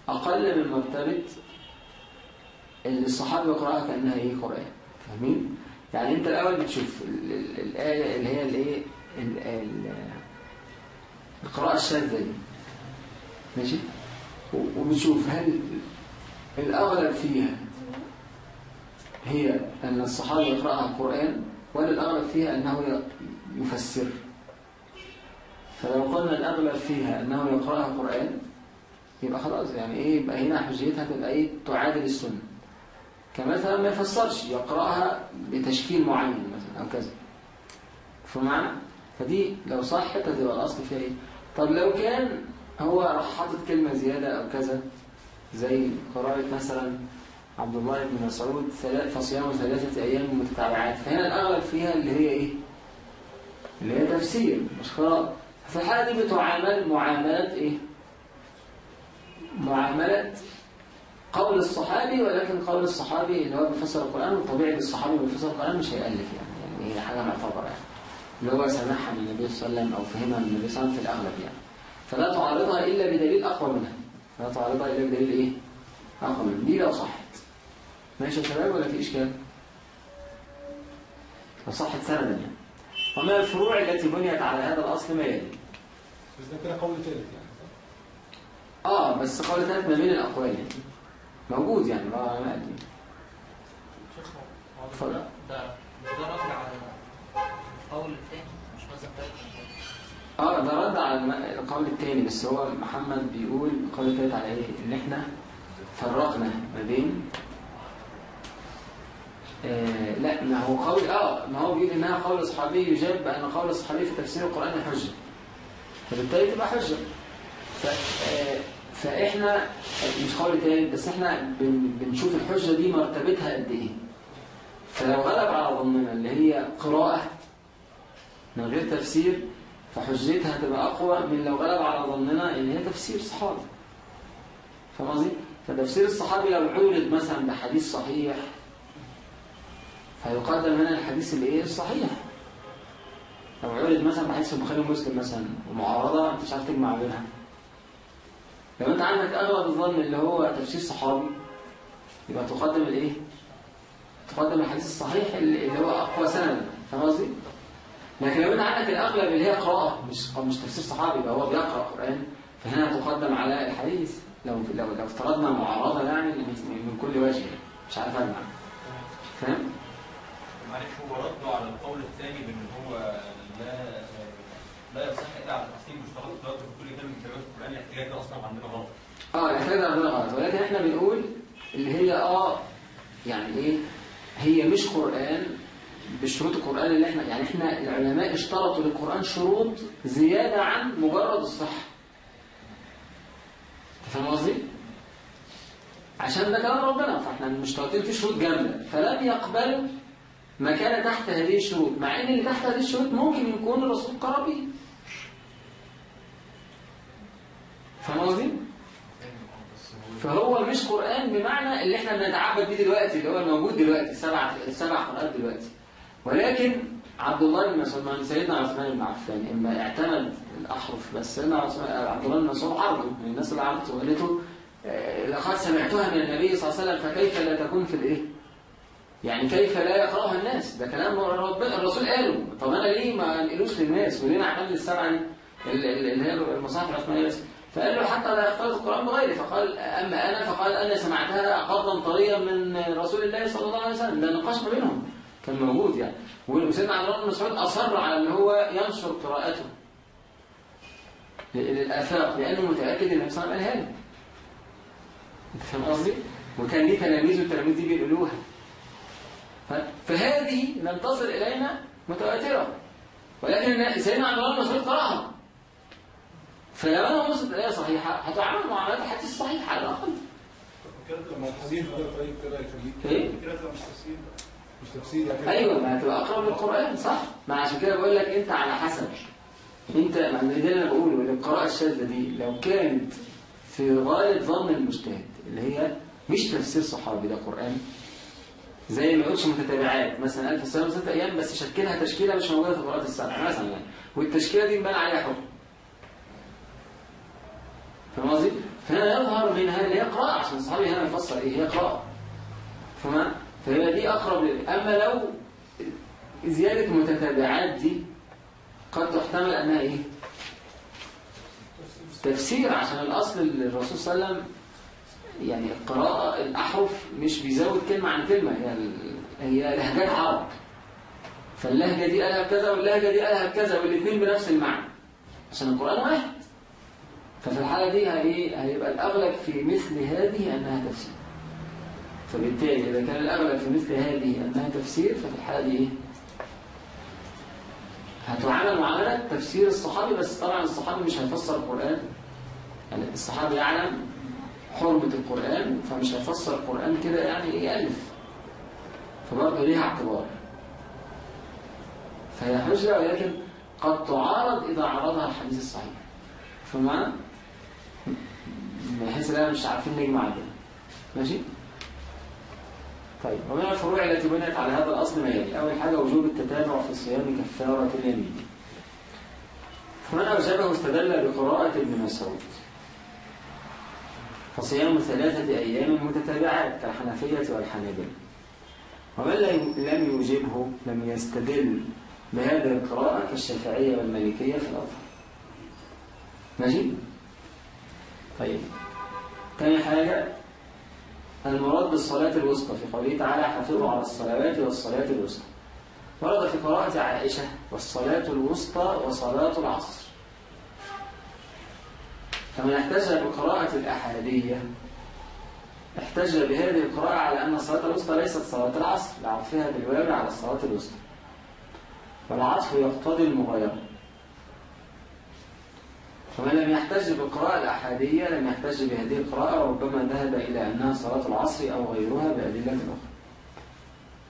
A: أقل من مرتبة اللي الصحابي يقرأها كأنها إيه قرآن فاهمين؟ يعني أنت الأول بتشوف ال- ال- الآية اللي هي الإيه ال- ال- القراءة الشاذة دي ماشي؟ وبتشوف هل الأغلب فيها هي أن الصحابي يقرأها قرآن ولا الأغلب فيها أنه يفسر فلو قلنا الأغلب فيها أنه يقرأها قرآن يبقى خلاص يعني إيه يبقى هنا حجيتها تبقى إيه تعادل السنة. كمثلا ما يفسرش يقرأها بتشكيل معين مثلا أو كذا. فمعنى؟ فدي لو صحت هتبقى الأصل فيها إيه؟ طب لو كان هو راح حاطط كلمة زيادة أو كذا زي قراءة مثلا عبد الله بن مسعود فصيام ثلاثة أيام متتابعات. فهنا الأغلب فيها اللي هي إيه؟ اللي هي تفسير مش قراءة. في الحالة دي بتعامل معاملة إيه؟ معاملة قول الصحابي ولكن قول الصحابي اللي هو بيفسر القرآن وطبيعي الصحابي بيفسر القرآن مش هيألف يعني يعني حاجة معتبرة يعني. اللي هو سمعها من النبي صلى الله عليه وسلم أو فهمها من النبي صلى الله عليه وسلم في الأغلب يعني. فلا تعارضها إلا بدليل أقوى منها. لا تعارضها إلا بدليل إيه؟ أقوى منها. دي لو صحت. ماشي يا شباب ولا في إشكال؟ لو صحت سندا يعني. وما الفروع التي بنيت على هذا الأصل ما يلي؟
B: بس ده كده قول ثالث يعني
A: آه بس قول ثالث ما بين الأقوال يعني. موجود يعني ما ما أدري. اتفضل.
H: ده ده مش ده رد على القول الثاني مش ثالث
A: آه ده رد على القول الثاني بس هو محمد بيقول القول الثالث على إيه؟ إن إحنا فرقنا ما بين آه لا ما هو قول آه ما هو بيقول إنها قول صحابي يجاب بأن قول الصحابي في تفسير القرآن حجة. فبالتالي تبقى حجة. ف آه فإحنا مش قول تاني بس إحنا بن بنشوف الحجة دي مرتبتها قد إيه. فلو غلب على ظننا اللي هي قراءة من غير تفسير فحجتها تبقى أقوى من لو غلب على ظننا إن هي تفسير صحابي. فاهم قصدي؟ فتفسير الصحابي لو عورض مثلا بحديث صحيح فيقدم هنا الحديث اللي إيه؟ الصحيح. لو عرض مثلا بحديث البخاري ومسلم مثلا ومعارضة أنت مش عارف تجمع بينها. لو أنت عندك اغلب الظن اللي هو تفسير صحابي يبقى تقدم الإيه؟ تقدم الحديث الصحيح اللي هو أقوى سند فاهم قصدي؟ لكن لو أنت عندك الأغلب اللي هي قراءة مش مش تفسير صحابي يبقى هو بيقرأ قران فهنا تقدم على الحديث. لو لو لو افترضنا معارضة يعني من كل وجه مش عارف أجمع. فاهم؟
G: معلش هو ردوا على القول الثاني بأن هو لا لا يصح إلا على تحسين مشترك. في كل كلمه من كلمات القران الاحتجاج ده أصلا عندنا غلط.
A: آه الاحتجاج ده عندنا غلط. ولكن إحنا بنقول اللي هي آه يعني إيه؟ هي مش قرآن بشروط القرآن اللي إحنا يعني إحنا العلماء اشترطوا للقرآن شروط زيادة عن مجرد الصحة فاهم قصدي؟ عشان ده كلام ربنا فإحنا مشترطين فيه شروط جامدة. فلم يقبلوا ما كان تحت هذه الشروط مع إن اللي تحت هذه الشروط ممكن يكون الرسول قرأ به فاهم قصدي؟ فهو مش قرآن بمعنى اللي إحنا بنتعبد بيه دلوقتي اللي هو الموجود دلوقتي سبع سبع قراءات دلوقتي ولكن عبد الله بن مسعود سيدنا عثمان بن عفان إما اعتمد الأحرف بس سيدنا عبد الله بن مسعود عرضه من الناس اللي عرضته وقالته آه، لقد سمعتها من النبي صلى الله عليه وسلم فكيف لا تكون في الإيه؟ يعني كيف لا يقرأها الناس؟ ده كلام الرسول قاله. طب أنا ليه ما انقلوش للناس؟ وليه نعتمد السبعه اللي هي المصاحف العثمانيه بس؟ فقال له حتى لا يختلط القرآن بغيري فقال أما أنا؟ فقال أنا سمعتها غضا طريا من رسول الله صلى الله عليه وسلم. ده نقاش ما بينهم. كان موجود يعني. وسيدنا عبد الله بن مسعود أصر على إن هو ينشر قراءته ل- للآفاق لأنه متأكد إن النبي صلى الله عليه وسلم قالها له. أنت فاهم قصدي؟ وكان ليه تلاميذ والتلاميذ دي بيقولوها. فهذه لم تصل إلينا متواترة. ولكن سيدنا عبد الله بن مسعود قرأها. فلو أنا وصلت إليها صحيحة هتعامل معاملات الحديث الصحيح على الأقل.
B: كده لما الحديث ده طيب
A: إيه؟
B: كده تبقى مش تفسير مش تفسير يعني
A: أيوة ما هتبقى أقرب للقرآن صح؟ ما عشان كده بقول لك أنت على حسب. أنت ما ده اللي أنا بقوله القراءة الشاذة دي لو كانت في غاية ظن المجتهد اللي هي مش تفسير صحابي ده قرآن. زي ما يقولش متتابعات. مثلا ألف سنة وستة أيام بس شكلها تشكيلة مش موجودة في القراءات السبع مثلا. يعني والتشكيلة دي مبان عليها حكم. فاهم قصدي؟ فهنا يظهر منها اللي هي قراءة عشان الصحابي هنا يفسر إيه؟ هي قراءة. فما فهي دي أقرب لل- أما لو زيادة متتابعات دي قد تحتمل أنها إيه؟ تفسير عشان اللي الرسول صلى الله عليه وسلم يعني القراءة الأحرف مش بيزود كلمة عن كلمة هي ال- هي لهجات عرب. فاللهجة دي قالها بكذا واللهجة دي قالها بكذا والاثنين بنفس المعنى. عشان القرآن واحد. ففي الحالة دي هي- هيبقى الأغلب في مثل هذه أنها تفسير. فبالتالي إذا كان الأغلب في مثل هذه أنها تفسير ففي الحالة دي إيه؟ هتعامل معاملة تفسير الصحابي بس طبعا الصحابي مش هيفسر القرآن. يعني الصحابي يعلم حرمة القرآن فمش هيفسر القرآن كده يعني يألف فبرضه ليها اعتبار. فهي حجة ولكن قد تعارض إذا عرضها الحديث الصحيح. فما بحيث ان إحنا مش عارفين نجمع بينها ماشي؟ طيب ومن الفروع التي بنيت على هذا الأصل ما يلي. أول حاجة وجوب التتابع في الصيام كفارة اليمين فمن أوجبه استدل بقراءة ابن مسعود. فصيام ثلاثة أيام متتابعات كالحنفية والحنابلة. ومن لم- يوجبه لم يستدل بهذه القراءة كالشافعية والمالكية في الأظهر. ماشي؟ طيب. تاني حاجة المراد بالصلاة الوسطى في قوله تعالى حافظوا على الصلوات والصلاة الوسطى ورد في قراءة عائشة والصلاة الوسطى وصلاة العصر فمن احتج بقراءة الأحادية. احتج بهذه القراءة على أن الصلاة الوسطى ليست صلاة العصر. لعطفها بالواو على الصلاة الوسطى. والعطف يقتضي المغايرة. فمن لم يحتج بالقراءة الأحادية لم يحتج بهذه القراءة وربما ذهب إلى أنها صلاة العصر أو غيرها بأدلة أخرى.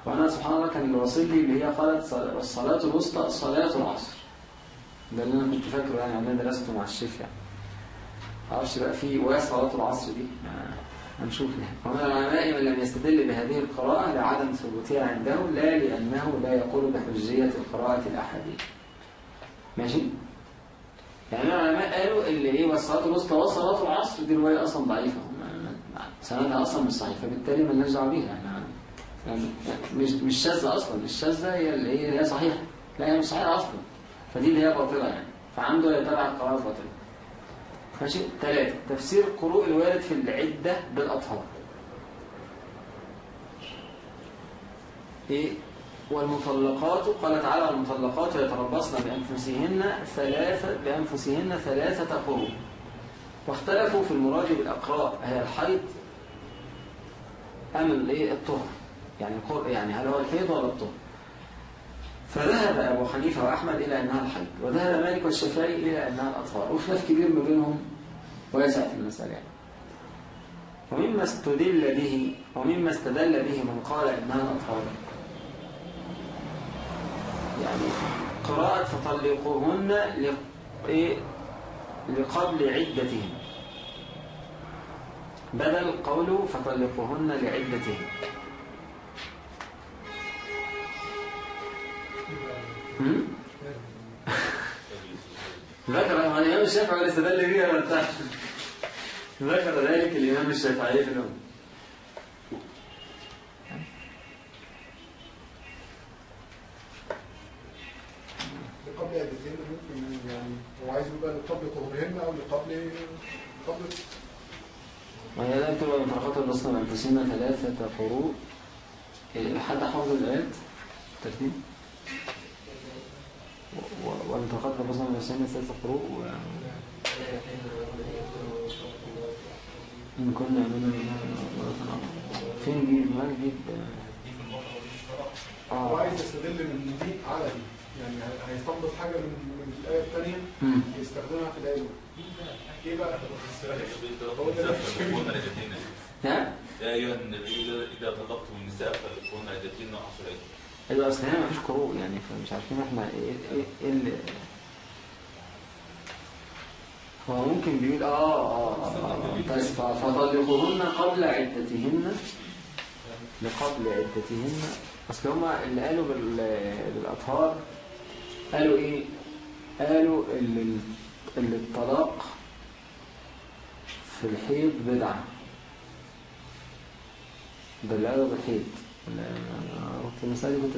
A: وأنا سبحان الله كان الوصل لي اللي هي قالت صل- الصلاة الوسطى صلاة العصر. ده اللي أنا كنت فاكره يعني أنا درسته مع الشيخ يعني. معرفش بقى في ويا صلاة العصر دي. ما- هنشوف يعني. ومن العلماء من لم يستدل بهذه القراءة لعدم ثبوتها عنده لا لأنه لا يقول بحجية القراءة الأحادية ماشي؟ يعني العلماء قالوا اللي إيه والصلاة الوسطى وصلاه العصر دي ضعيفة. ما- ما- سندها أصلا مش صحيح فبالتالي مالناش دعوة بيها. يعني مش مش شاذة أصلا. الشاذه هي اللي هي صحيحة. لا هي مش صحيحة أصلا. فدي اللي هي باطلة يعني. فعنده يتبع القراءة الباطلة. ماشي؟ ثلاثة تفسير قروء الوارد في العدة بالأطهار. إيه؟ والمطلقات قال تعالى والمطلقات يتربصن بأنفسهن ثلاثة بأنفسهن ثلاثة قروء. واختلفوا في المراد بالأقراء هي الحيض أم الإيه الطهر. يعني يعني هل هو الحيض ولا الطهر؟ فذهب أبو حنيفة وأحمد إلى أنها الحيض وذهب مالك والشافعي إلى أنها الأطهار وخلاف كبير ما بينهم واسع في المسألة. ومما استدل به ومما استدل به من قال إنها الأطهار يعني قراءة فطلقوهن إيه؟ لقبل عدتهن بدل قوله فطلقوهن لعدتهن ذكر الإمام الشافعي ولا استدل بها ولا بتاع ذكر ذلك الإمام الشافعي في الأول.
B: لقبل عدتين ممكن يعني هو عايز يبقى لقبل طهرهن أو لقبل قبل
A: وهي لا تبقى من فرقات الرسل بأنفسنا ثلاثة قروء إيه، حد حافظ الآيات؟ ترتيب و- و- ومن بأنفسنا ثلاثة قروء و... إن كنا من فين دي ما نجيب
B: هو
A: آه
B: عايز يستدل من دي على دي يعني هي- هيستنبط حاجة من الثانية
A: مم.
B: يستخدمها في الايه الاولى إيه بقى؟
A: ها؟
E: يا أيها النبي إذا طلقتم النساء فلقوهن عدتهن العدة
A: أيوه أصل هنا مفيش قروء يعني فمش عارفين إحنا إيه إيه إيه اللي هو ممكن بيقول آه آه آه آه، طيب ف- فطلقوهن قبل عدتهن. لقبل عدتهن. أصل هما اللي قالوا بال- بالاطهار قالوا إيه؟ قالوا ال- ال- الطلاق في الحيض بدعة. ده اللي قالوا بالحيض وقت المسائل دي كنت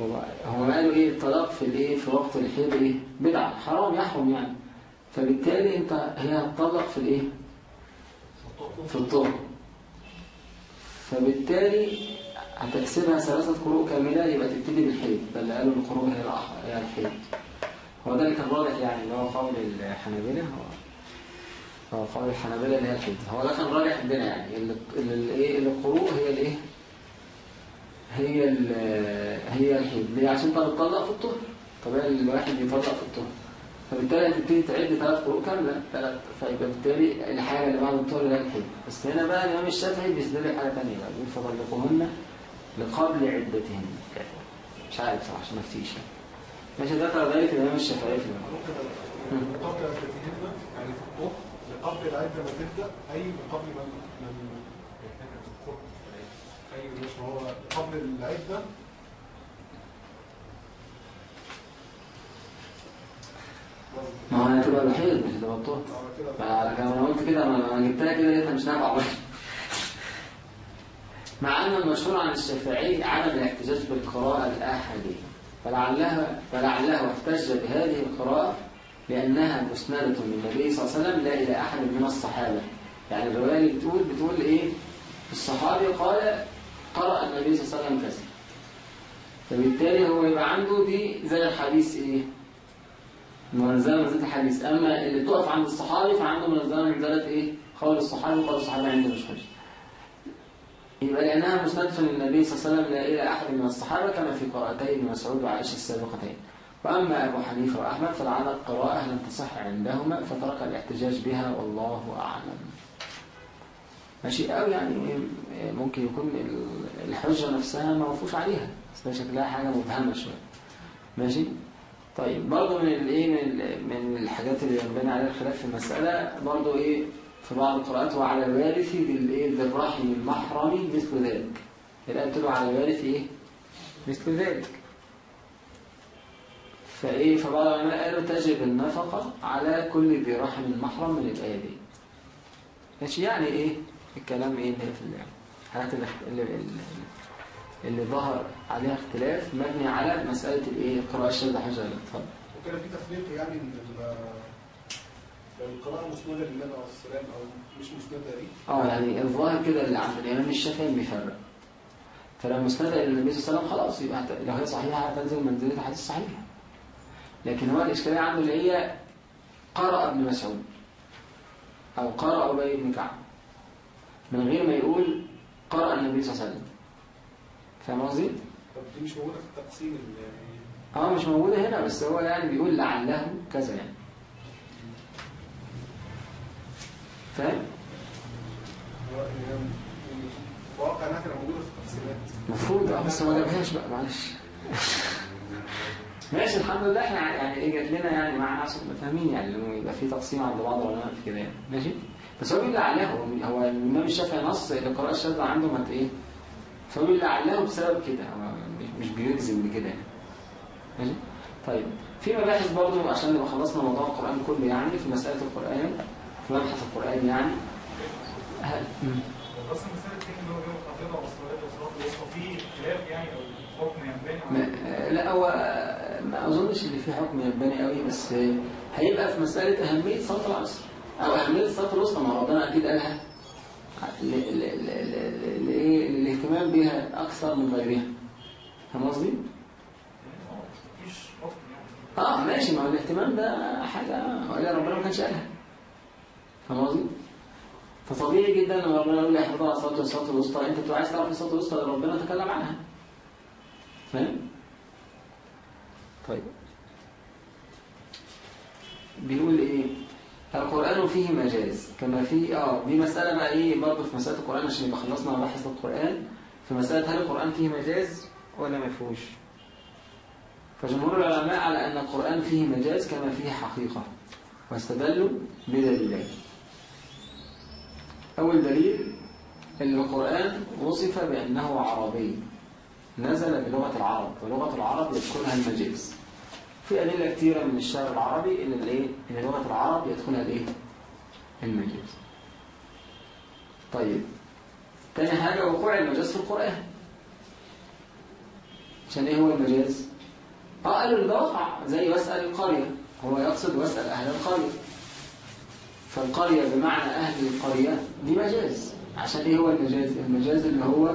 A: هو هو قالوا إيه؟ الطلاق في الإيه؟ في وقت الحيض إيه؟ بدعة. حرام يحرم يعني. فبالتالي انت هي هتطلق في الايه؟ في الطهر فبالتالي هتحسبها ثلاثة قروء كاملة يبقى تبتدي بالحيض اللي قالوا القروء هي الحيض هو ده اللي كان راجح يعني اللي هو قول الحنابلة. هو هو قول الحنابلة اللي هي الحيض هو ده كان راجح عندنا يعني. اللي اللي القروء هي الإيه؟ هي هي الحيض ليه؟ عشان انت بتطلق في الطهر. طبيعي الواحد يطلق في الطهر. فبالتالي هتبتدي تعد ثلاث قروء كاملة ثلاث فيبقى بالتالي الحاجة اللي بعد الطهر هي الحيض بس هنا بقى الإمام الشافعي بيستدل حاجة ثانية بقى بيقول فطلقوهن لقبل عدتهن مش عارف صراحة عشان ما افتيش يعني. ماشي ذكر ذلك الإمام الشافعي في المقام.
B: لقبل عدتهن يعني في الطهر لقبل العده ما تبدا اي لقبل من من اي مش هو قبل العده
A: ما هو هتبقى الحيض مش
B: كده
A: فلكن أنا قلت كده أنا جبتها كده لقيتها مش نافعة برضه. مع ان المشهور عن الشافعي عدم الاحتجاج بالقراءة الآحادية فلعلها فلعله احتج بهذه القراءة لأنها مسندة من النبي صلى الله عليه وسلم لا إلى أحد من الصحابة. يعني الرواية اللي بتقول بتقول إيه؟ الصحابي قال قرأ النبي صلى الله عليه وسلم كذا. فبالتالي هو يبقى عنده دي زي الحديث إيه؟ منزلة منزلة الحديث. أما اللي تقف عند الصحابي فعنده منزلة منزلة إيه؟ قول الصحابي وقول الصحابي عندي مش حجة يبقى لأنها مسندة للنبي صلى الله عليه وسلم لا إلى أحد من الصحابة كما في قراءتي ابن مسعود وعائشة السابقتين. وأما أبو حنيفة وأحمد فلعل القراءة لم تصح عندهما فترك الاحتجاج بها والله أعلم. ماشي. أو يعني ممكن يكون ال- الحجة نفسها ما وفوش عليها. بس شكلها حاجة مبهمة شوية. ماشي. طيب برضه من الايه من من الحاجات اللي ينبني عليها الخلاف في المسألة برضه إيه في بعض القراءات وعلى الوارث بالايه بالرحم المحرم مثل ذلك. الآية بتقول على الوارث إيه؟ مثل ذلك. فإيه فبعض العلماء قالوا تجب النفقة على كل ذي رحم محرم من الآية. دي ماشي يعني إيه؟ الكلام إيه اللي في ال- الحاجات اللي, اللي, ظهر عليها اختلاف مبني على مسألة الايه؟ القراءة الشاذة حاجة اتفضل.
B: وكان في تفريق يعني القراءة مسندة للنبي عليه السلام أو مش مسندة ليه؟
A: آه يعني الظاهر كده اللي عند الإمام الشافعي بيفرق فلو مسندة إلى النبي صلى الله عليه وسلم خلاص يبقى لو هي صحيحة هتنزل منزلة الحديث الصحيح لكن هو الإشكالية عنده اللي هي قرأ ابن مسعود أو قرأ أبي بن كعب من غير ما يقول قرأ النبي صلى الله عليه وسلم. فاهم قصدي؟
B: طب دي مش موجودة في التقسيم ال-
A: آه مش موجودة هنا بس هو يعني بيقول لعله كذا يعني. فاهم؟
B: يعني واقع إنها كانت موجودة في التقسيمات.
A: المفروض آه بس ما جابهاش بقى معلش. ماشي الحمد لله إحنا يعني إيه جات لنا يعني مع ناس فاهمين يعني انه يبقى في تقسيم عند بعض العلماء في كده يعني. ماشي؟ بس هو بيقول لعله هو الإمام الشافعي نص القراءة الشاذة عنده ما إيه؟ فهو بيقول لعله بسبب كده. مش- بيجزم بكده يعني. ماشي؟ طيب في مباحث برضو عشان نبقى خلصنا موضوع القرآن كله يعني في مسألة القرآن في مبحث القرآن يعني. هل.
F: بس المثال التاني اللي هو فيه خلاف يعني أو حكم ينبني
A: لا هو ما أظنش اللي فيه حكم يباني قوي بس هيبقى في مسألة أهمية صلاة العصر. أو أهمية صلاة الوسطى ما ربنا أكيد قالها؟ للاهتمام بها أكثر من غيرها فاهم قصدي؟ آه ماشي ما هو الاهتمام ده حاجة ولا ربنا ما كانش قالها فاهم قصدي؟ فطبيعي جدا لما ربنا يقول لي احفظوا على الصلاة والصلاة الوسطى أنت بتبقى عايز تعرف الصلاة الوسطى اللي ربنا تكلم عنها فاهم؟ طيب بيقول إيه؟ القرآن فيه مجاز. كما في آه دي مسألة بقى إيه برضه في مسألة القرآن عشان يبقى خلصنا مباحث القرآن. في مسألة هل القرآن فيه مجاز ولا ما فيهوش؟ فجمهور العلماء على أن القرآن فيه مجاز كما فيه حقيقة. واستدلوا بدليلين. أول دليل أن القرآن وصف بأنه عربي. نزل بلغة العرب ولغة العرب يدخلها المجاز. في أدلة كثيرة من الشعر العربي إن الإيه؟ إن لغة العرب يدخلها الإيه؟ المجاز طيب تاني حاجة وقوع المجاز في القرآن عشان إيه هو المجاز؟ قالوا ده وقع زي واسأل القرية هو يقصد واسأل أهل القرية فالقرية بمعنى أهل القرية دي مجاز عشان إيه هو المجاز؟ المجاز اللي هو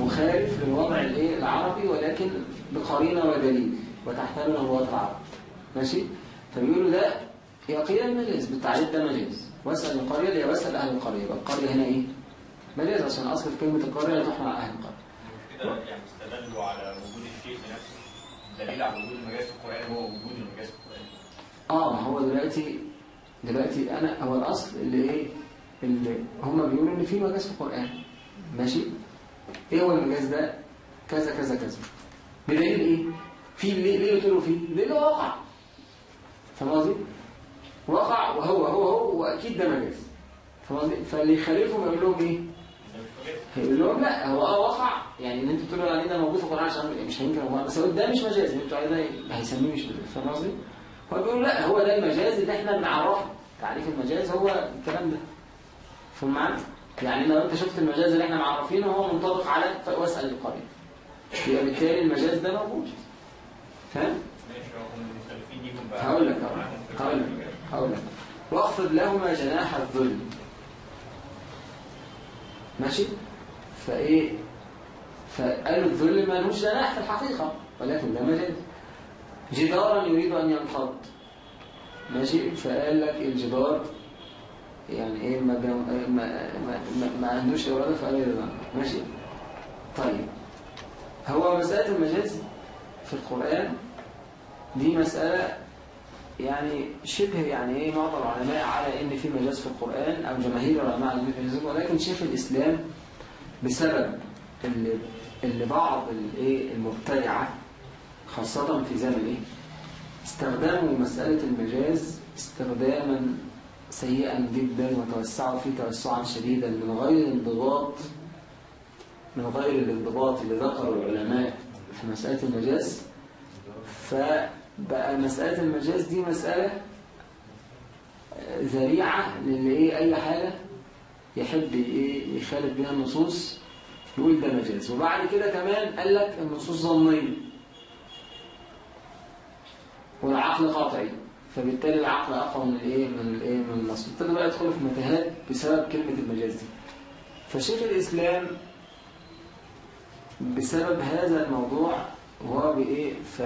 A: مخالف للوضع العربي ولكن بقرينة ودليل وتحتمل لغة العرب ماشي؟ فبيقولوا ده يقينا مجاز بالتعريف ده مجاز. واسأل القرية اللي واسأل أهل القرية. يبقى القرية هنا إيه؟ مجاز عشان أصل في كلمة القرية لا تحمل على أهل القرية.
G: كده يعني استدلوا على وجود الشيء بنفسه؟ دليل على وجود المجاز في القرآن هو وجود المجاز في القرآن؟
A: آه ما هو دلوقتي دلوقتي أنا هو الأصل اللي إيه؟ اللي هم بيقولوا إن في مجاز في القرآن. ماشي؟ إيه هو المجاز ده؟ كذا كذا كذا. بدليل إيه؟ في ليه ليه بتقولوا فيه لأنه وقع فاهم قصدي؟ وقع وهو هو هو وأكيد ده مجاز. فاهم قصدي؟ فاللي يخالفهم يقول لهم
G: إيه؟
A: هيقول لهم لا هو آه وقع يعني إن أنتوا تقولوا عليه ده موجود في القرآن عشان مش هينكر هو بس ده مش مجاز. اللي أنتوا عليه ده هيسميه مش مجاز. فاهم قصدي؟ هو بيقول لا هو ده المجاز اللي إحنا بنعرفه. تعريف المجاز هو الكلام ده. فاهم معانا؟ يعني لو أنت شفت المجاز اللي إحنا معرفينه هو منطبق على واسال القرية. يبقى بالتالي المجاز ده موجود.
G: بقى
A: هقول لك. هقول لك هقول لك. واخفض لهما جناح الذل ماشي؟ فإيه؟ فقالوا الذل مالوش جناح في الحقيقة ولكن ده مجاز جدارا يريد أن ينقض. ماشي؟ فقال لك الجدار يعني إيه ما, ما, ما, ما, ما عندوش إرادة فقال يرضى ماشي؟ طيب. هو مسألة المجاز في القرآن دي مسألة يعني شبه يعني إيه معظم العلماء على إن في مجاز في القرآن أو جماهير العلماء على ان في مجاز ولكن شيخ الإسلام بسبب اللي, اللي بعض الإيه المبتدعة خاصة في زمن إيه استخدموا مسألة المجاز استخداما سيئا جدا وتوسعوا فيه توسعا شديدا من غير انضباط من غير الانضباط اللي ذكره العلماء في مسألة المجاز فبقى مسألة المجاز دي مسألة آه، ذريعة للي إيه أي حاجة يحب إيه يخالف بها النصوص يقول ده مجاز. وبعد كده كمان قال لك النصوص ظنية والعقل قاطعي فبالتالي العقل أقوى من الإيه من الإيه من النص. ابتدى بقى يدخل في متاهات بسبب كلمة المجاز دي. فشيخ الإسلام بسبب هذا الموضوع وهو بإيه ف...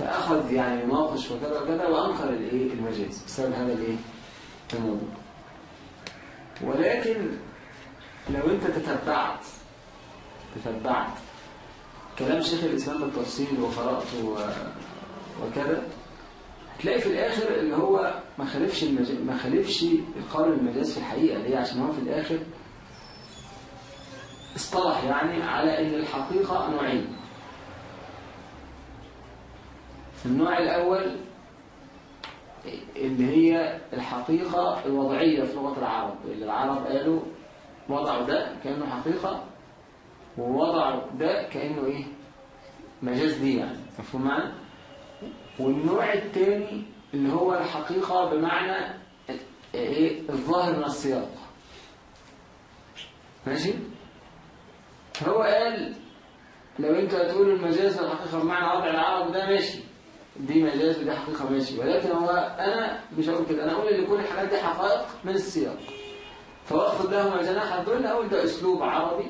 A: فأخذ يعني يناقش وكذا وكذا وأنكر الإيه؟ المجاز بسبب هذا الإيه؟ الموضوع. ولكن لو أنت تتبعت تتبعت كلام شيخ الإسلام بالتفصيل وقرأته. وكذا هتلاقي في الآخر اللي هو ما خالفش ما خالفش القول المجاز في الحقيقة ليه؟ عشان هو في الآخر اصطلح يعني على إن الحقيقة نوعين. النوع الأول اللي هي الحقيقة الوضعية في لغة العرب اللي العرب قالوا وضعوا ده كأنه حقيقة ووضعوا ده كأنه إيه؟ مجاز دي يعني مفهوم معنى والنوع الثاني اللي هو الحقيقة بمعنى إيه؟ الظاهر من السياق. ماشي؟ فهو قال لو أنت هتقول المجاز والحقيقة بمعنى وضع العرب ده ماشي. دي مجاز ودي حقيقة ماشي. ولكن هو أنا مش هقول كده. أنا أقول إن كل الحاجات دي حقائق من السياق. فواخد لهما جناح الظل أقول ده أسلوب عربي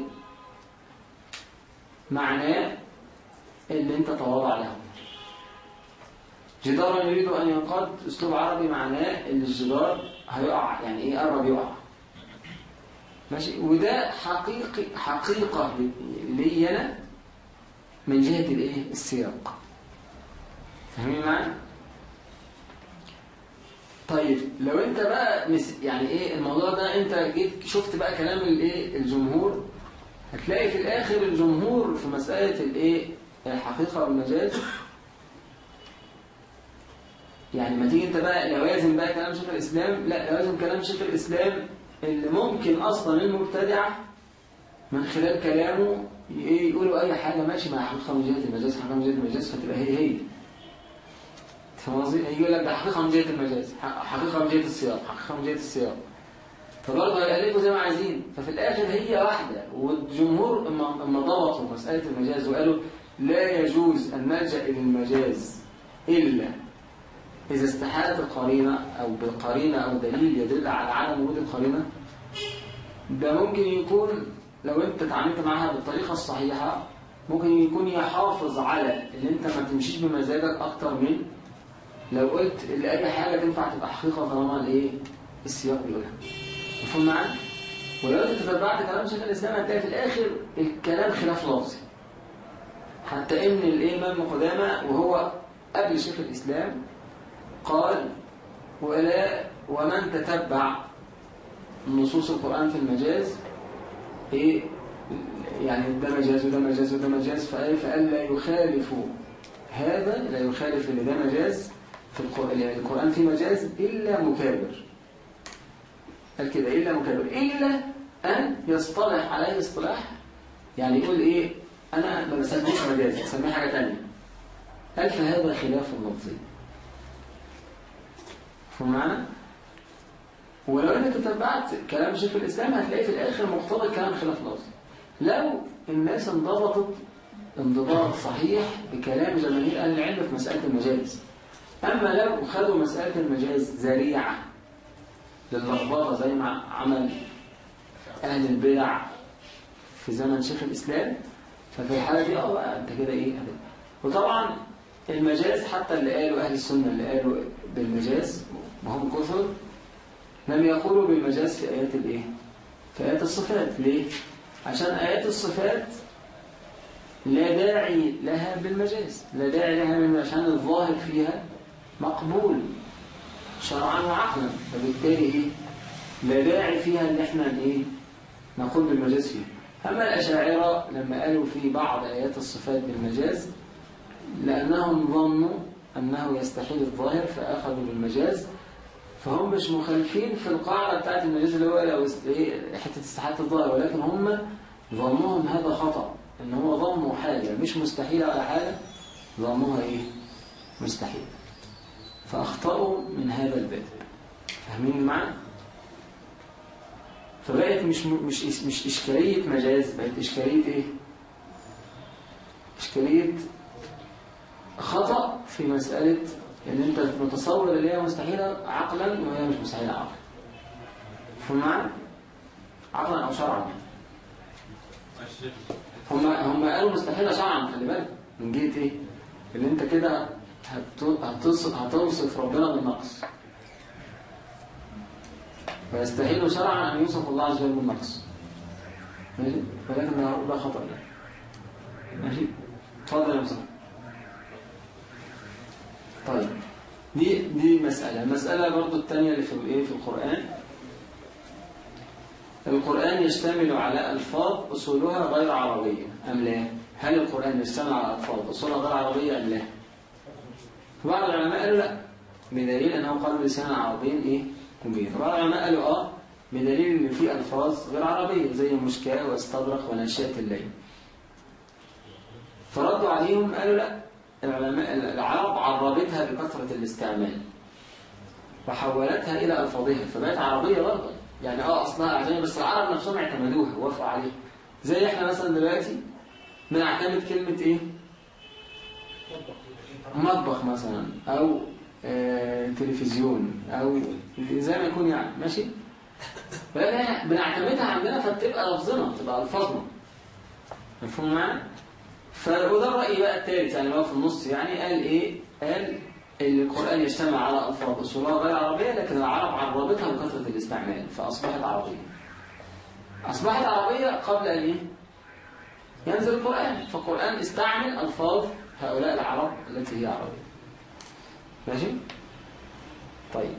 A: معناه اللي أنت تواضع له جدارا يريد أن ينقض أسلوب عربي معناه اللي الجدار هيقع يعني إيه؟ قرب يقع. ماشي؟ وده حقيقي حقيقة لي أنا من جهة الإيه؟ السياق. فاهمين معايا طيب لو انت بقى مس يعني إيه الموضوع ده؟ انت جيت شفت بقى كلام الايه الجمهور. هتلاقي في الآخر الجمهور في مسألة الايه الحقيقة والمجاز. يعني ما تيجي انت بقى لوازم بقى كلام شيخ الإسلام لا لوازم كلام شيخ الإسلام اللي ممكن أصلا المبتدعة من خلال كلامه إيه يقولوا أي حاجة ماشي مع حقيقة جهة المجاز حقيقة جهة المجاز فتبقى هي هي. فاهم قصدي؟ يقول لك ده حقيقة من جهة المجاز حقيقة من جهة السياق حقيقة من جهة السياق فبرضه هيألفوا زي ما عايزين ففي الآخر هي واحدة والجمهور اما ضبطوا مسألة المجاز وقالوا لا يجوز أن نلجأ إلى المجاز إلا إذا استحالت القرينة أو بالقرينة أو دليل يدل على عدم وجود القرينة. ده ممكن يكون لو أنت تعاملت معها بالطريقة الصحيحة ممكن يكون يحافظ على إن أنت ما تمشيش بمزاجك أكتر من لو قلت اللي اي حاجة تنفع تبقى حقيقة طالما الايه السياق بيقولها. مفهوم معاك ولو أنت تتبعت كلام شيخ الإسلام هتلاقي في الآخر الكلام خلاف لفظي. حتى إن الامام قدامى وهو قبل شيخ الإسلام قال ولا ومن تتبع نصوص القرآن في المجاز؟ إيه؟ يعني ده مجاز وده مجاز وده مجاز فقال لا يخالف هذا لا يخالف اللي ده مجاز في القرآن يعني القرآن فيه مجاز إلا مكابر. قال كده إلا مكابر. إلا أن يصطلح عليه اصطلاح يعني يقول إيه أنا ما بسميش مجاز بسميه حاجة تانية. قال فهذا خلاف اللفظي فهم معنا؟ ولو أنك تتبعت كلام شيخ الإسلام هتلاقي في الآخر مقتضى الكلام خلاف لفظي. لو الناس انضبطت انضباط صحيح بكلام جماهير أهل العلم في مسألة المجاز. أما لو خدوا مسألة المجاز ذريعة للخبطة زي ما عمل أهل البدع في زمن شيخ الإسلام ففي الحالة دي آه أنت كده إيه. وطبعا المجاز حتى اللي قالوا أهل السنة اللي قالوا بالمجاز وهم كثر لم يقولوا بالمجاز في آيات الإيه؟ في آيات الصفات ليه؟ عشان آيات الصفات لا داعي لها بالمجاز لا داعي لها من عشان الظاهر فيها مقبول شرعا وعقلا. فبالتالي إيه؟ لا داعي فيها إن إحنا إيه؟ نقول بالمجاز فيها. أما الأشاعرة لما قالوا في بعض آيات الصفات بالمجاز لأنهم ظنوا أنه يستحيل الظاهر فأخذوا بالمجاز فهم مش مخالفين في القاعدة بتاعت المجاز اللي هو لو است- إيه؟ حتة استحالة الظاهر ولكن هم ظنهم هذا خطأ إن هو ظنوا حاجة مش مستحيله ولا حاجة ظنوها إيه؟ مستحيل. فأخطأوا من هذا الباب فاهمين المعنى فبقت مش مش مش إشكالية مجاز بقت إشكالية إيه؟ إشكالية خطأ في مسألة إن أنت متصور اللي هي مستحيلة عقلا وهي مش مستحيلة عقلا فهم معنا؟ عقلا أو شرعا هم هم قالوا مستحيلة شرعا خلي بالك من جهة إيه؟ إن أنت كده هتوصف ربنا بالنقص. فيستحيل شرعا أن يوصف الله عز وجل بالنقص. ماشي؟ ولكن ده ده خطأ. يعني ماشي؟ اتفضل يا مصطفى. طيب. دي دي مسألة. المسألة برضو الثانية اللي في الايه في القرآن. القرآن يشتمل على ألفاظ أصولها غير عربية. أم لا؟ هل القرآن يشتمل على ألفاظ أصولها غير عربية أم لا؟ بعض العلماء قالوا لا بدليل أنه قالوا لسانا عربيا إيه؟ مبين. بعض العلماء قالوا آه بدليل أن في ألفاظ غير عربية زي مشكاة واستبرق ونشأة الليل. فردوا عليهم قالوا لا العلماء العرب عربتها بكثرة الاستعمال. وحولتها إلى ألفاظها فبقت عربية برضه. يعني آه أصلها أعجمي بس العرب نفسهم اعتمدوها ووافقوا عليها. زي إحنا مثلا دلوقتي بنعتمد كلمة إيه؟ مطبخ مثلا أو آه تلفزيون أو زي ما يكون يعني ماشي؟ بنعتمدها عندنا فبتبقى لفظنا تبقى ألفاظنا مفهوم معنا؟ فده الرأي بقى الثالث يعني هو في النص يعني قال إيه؟ قال القرآن يجتمع على ألفاظ أصولها غير عربية لكن العرب عربتها بكثرة الاستعمال فأصبحت عربية أصبحت عربية قبل أن إيه؟ ينزل القرآن فالقرآن استعمل ألفاظ هؤلاء العرب التي هي عربية. ماشي؟ طيب.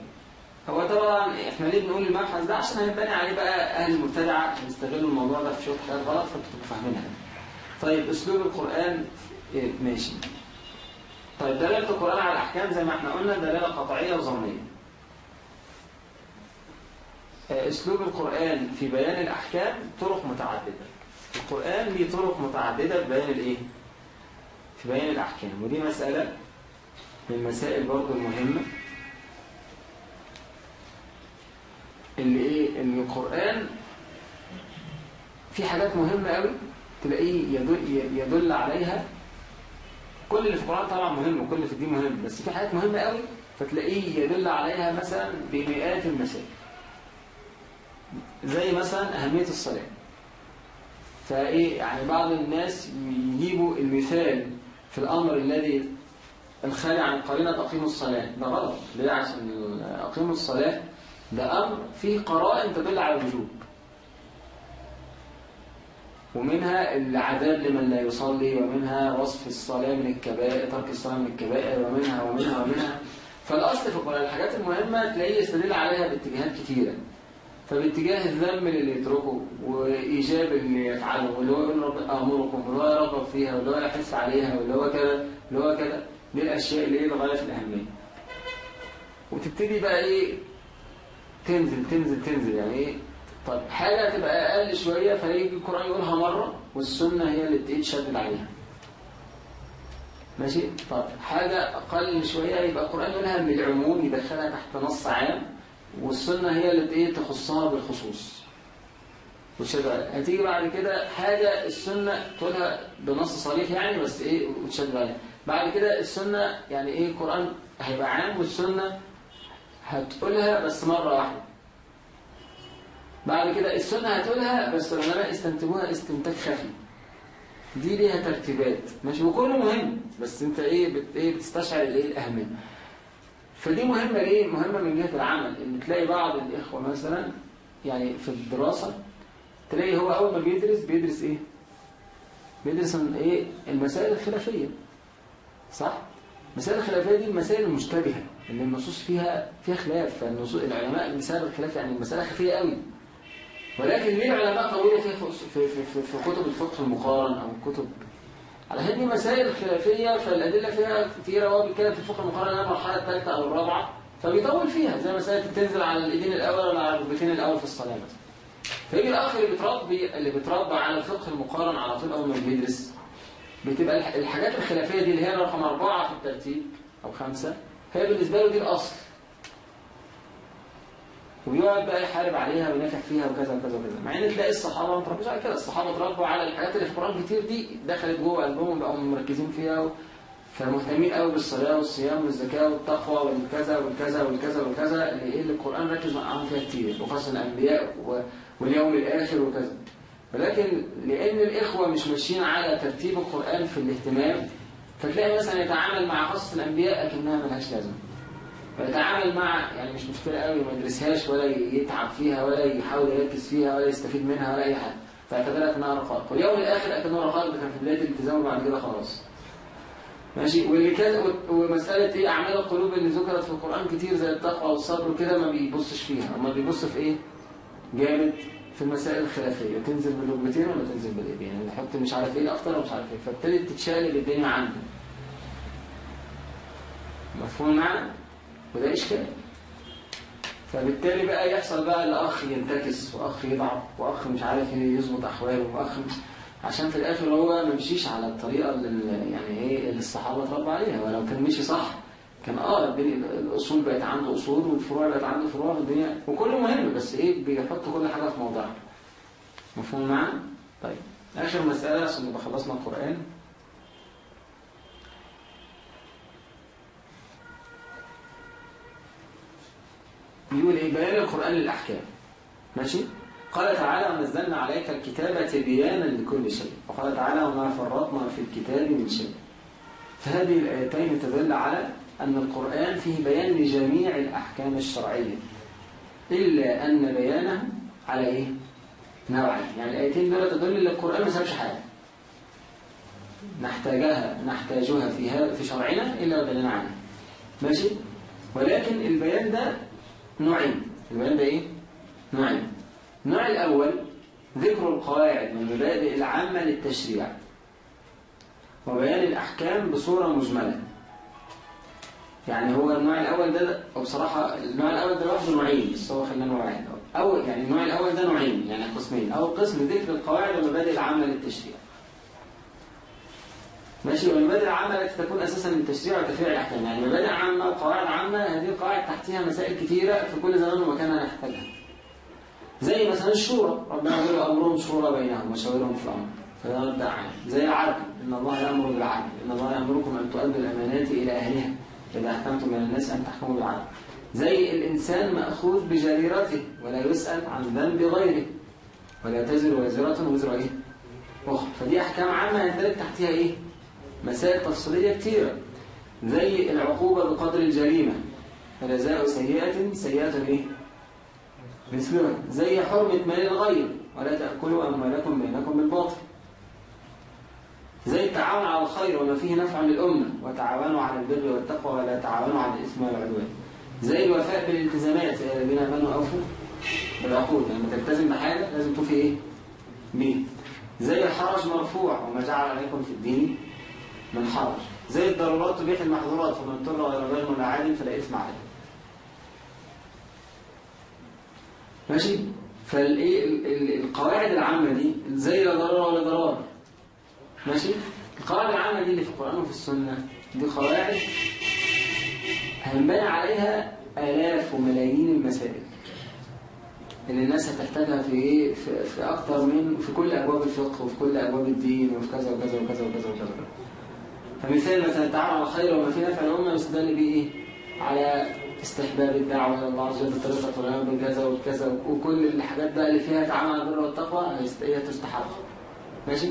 A: هو طبعا إحنا ليه بنقول المبحث ده؟ عشان هيبني عليه بقى أهل المبتدعة يستغلوا الموضوع ده في شوية حاجات غلط فانتوا تبقوا فاهمينها. طيب أسلوب القرآن إيه؟ ماشي. طيب دلالة القرآن على الأحكام زي ما إحنا قلنا دلالة قطعية وظنية. أسلوب القرآن في بيان الأحكام طرق متعددة. القرآن ليه طرق متعددة في بيان الإيه؟ في بيان الأحكام. ودي مسألة من المسائل برضو المهمة اللي إيه؟ إن القرآن في حاجات مهمة قوي تلاقيه يدل, يدل عليها. كل اللي في القرآن طبعا مهم وكل اللي في الدين مهم بس في حاجات مهمة قوي فتلاقيه يدل عليها مثلا بمئات المسائل. زي مثلا أهمية الصلاة. فإيه؟ يعني بعض الناس يجيبوا المثال في الأمر الذي الخالي عن قرينة أقيموا الصلاة. ده غلط. ليه عشان أقيموا الصلاة. ده أمر فيه قرائن تدل على الوجوب. ومنها العذاب لمن لا يصلي ومنها وصف الصلاة من الكبائر ترك الصلاة من الكبائر ومنها ومنها ومنها. فالأصل في الحاجات المهمة تلاقيه يستدل عليها باتجاهات كثيرة فباتجاه الذم اللي يتركه وإيجاب اللي يفعله واللي هو يقول أمركم واللي هو يرغب فيها واللي هو يحث عليها واللي هو كذا اللي هو كذا دي الأشياء اللي هي الغاية في الأهمية. وتبتدي بقى إيه؟ تنزل تنزل تنزل يعني إيه؟ طيب حاجة تبقى أقل شوية فيجي القرآن يقولها مرة والسنة هي اللي تشدد عليها. ماشي؟ طب حاجة أقل شوية يبقى القرآن يقولها بالعموم يدخلها تحت نص عام. والسنة هي اللي إيه تخصها بالخصوص. عليها. هتيجي بعد كده حاجة السنة تقولها بنص صريح يعني بس إيه وتشدد عليها. بعد كده السنة يعني إيه القرآن هيبقى عام والسنة هتقولها بس مرة واحدة. بعد كده السنة هتقولها بس العلماء استنتجوها استنتاج خفي. دي ليها ترتيبات. ماشي وكله مهم بس أنت إيه بت إيه بتستشعر الإيه الأهمية. فدي مهمة ليه؟ مهمة من جهة العمل إن تلاقي بعض الإخوة مثلا يعني في الدراسة تلاقي هو أول ما بيدرس بيدرس إيه؟ بيدرس إيه؟ المسائل الخلافية صح؟ المسائل الخلافية دي المسائل المشتبهة اللي النصوص فيها فيها خلاف فالنصوص العلماء المسائل الخلاف يعني المسألة خفية قوي ولكن ليه العلماء فيها في, في, في, في, في كتب الفقه المقارن أو كتب على دي مسائل خلافية فالأدلة فيها كتيرة وهو بيتكلم في الفقه المقارن إنها المرحلة الثالثة أو الرابعة فبيطول فيها زي مسألة تنزل على الإيدين الأول ولا على الركبتين الأول في الصلاة فيجي الأخ اللي بيتربي اللي بيتربى على الفقه المقارن على طول أول ما بيدرس بتبقى الح- الحاجات الخلافية دي اللي هي رقم أربعة في الترتيب أو خمسة هي بالنسبة له دي الأصل. ويقعد بقى يحارب عليها وينافح فيها وكذا وكذا وكذا. مع إن تلاقي الصحابة ما تربوش على كده. الصحابة تربوا على الحاجات اللي في القرآن كتير دي دخلت جوه قلبهم بقوا مركزين فيها و... فمهتمين قوي بالصلاة والصيام والزكاة والتقوى والكذا والكذا والكذا والكذا اللي إيه اللي القرآن ركز معاهم فيها كتير. وخاصة الأنبياء و... واليوم الآخر وكذا. ولكن لأن الإخوة مش ماشيين على ترتيب القرآن في الاهتمام فتلاقي مثلا يتعامل مع قصص الأنبياء لكنها ملهاش لازمة. فيتعامل مع يعني مش مشكلة قوي ما يدرسهاش ولا يتعب فيها ولا يحاول يركز فيها ولا يستفيد منها ولا أي حاجة. فاعتبرها إنها رقائق واليوم الآخر أكنه رقائق كان في بداية الالتزام وبعد كده خلاص. ماشي؟ واللي كان ومسألة إيه؟ أعمال القلوب اللي ذكرت في القرآن كتير زي التقوى والصبر وكده ما بيبصش فيها. أما بيبص في إيه؟ جامد في المسائل الخلافية. تنزل بالركبتين ولا تنزل بالإيدين يعني يحط مش عارف إيه أكتر ومش عارف إيه. فابتدت تتشالب الدنيا عنده مفهوم المعنى؟ وده إشكال فبالتالي بقى يحصل بقى الأخ ينتكس وأخ يضعف وأخ مش عارف يظبط أحواله وأخ عشان في الآخر هو ما مشيش على الطريقة اللي يعني إيه اللي الصحابة اتربوا عليها. ولو كان مشي صح كان الدنيا الأصول بقت عنده أصول والفروع بقت عنده فروع والدنيا وكله مهم بس إيه بيحط كل حاجة في موضعها مفهوم معنا؟ طيب. آخر مسألة عشان نبقى خلصنا القرآن. بيقول إيه؟ بيان القرآن للأحكام. ماشي؟ قال تعالى ونزلنا عليك الكتاب تبيانا لكل شيء. وقال تعالى وما فرطنا في الكتاب من شيء. فهذه الآيتين تدل على أن القرآن فيه بيان لجميع الأحكام الشرعية إلا أن بيانه على إيه؟ نوعين. يعني الآيتين دول تدل أن القرآن ما سابش حاجة. نحتاجها نحتاجها في هذا في شرعنا إلا ودلنا عنها ماشي؟ ولكن البيان ده نوعين البيان ده إيه؟ نوعين النوع الأول ذكر القواعد والمبادئ العامة للتشريع وبيان الأحكام بصورة مجملة. يعني هو النوع الأول ده وبصراحة النوع الأول ده لوحده نوعين بس هو خلينا نوع واحد أو يعني النوع الأول ده نوعين يعني قسمين. اول قسم ذكر القواعد والمبادئ العامة للتشريع. ماشي والمبادئ العامة التي تكون أساسا للتشريع وتفريع الأحكام. يعني مبادئ عامة وقواعد عامة هذه القواعد تحتها مسائل كثيرة في كل زمان ومكان نحتاجها زي مثلا الشورى ربنا يقول أمرهم شورى بينهم وشاورهم في الأمر. فده مبدأ عام. زي العدل إن الله يأمر بالعدل إن الله يأمركم أن تؤدوا الأمانات إلى أهلها إذا أحكمتم من الناس أن تحكموا بالعدل. زي الإنسان مأخوذ بجريرته ولا يسأل عن ذنب غيره ولا تزر وزرة وزر إيه أخرى فدي أحكام عامة يندرج تحتها إيه؟ مسائل تفصيلية كتيرة زي العقوبة بقدر الجريمة. فجزاء سيئة سيئة إيه؟ مثلها زي حرمة مال الغير. ولا تأكلوا أموالكم بينكم بالباطل. زي التعاون على الخير وما فيه نفع للأمة. وتعاونوا على البر والتقوى. ولا تعاونوا على الإثم والعدوان. زي الوفاء بالالتزامات. يا الذين آمنوا أوفوا بالعقود لما تلتزم بحاجة لازم توفي إيه؟ بيه زي الحرج مرفوع. وما جعل عليكم في الدين. من حرج زي الضرورات تبيح المحظورات ومن اضطر غير ولا عاد فلا اثم عليه ماشي؟ فالإيه؟ القواعد العامة دي زي لا ضرر ولا ضرار. ماشي؟ القواعد العامة دي اللي في القرآن وفي السنة دي قواعد هينبني عليها آلاف وملايين المسائل اللي الناس هتحتاجها في إيه؟ في, في أكتر من في كل أبواب الفقه وفي كل أبواب الدين وفي كذا وكذا وكذا وكذا وكذا. فمثال مثلا التعاون على الخير وما في نفع الأمة يستدل به إيه؟ على استحباب الدعوة إلى الله عز وجل بطريقة فلان بالكذا والكذا وكل الحاجات بقى اللي فيها تعاون على البر والتقوى هي تستحب. ماشي؟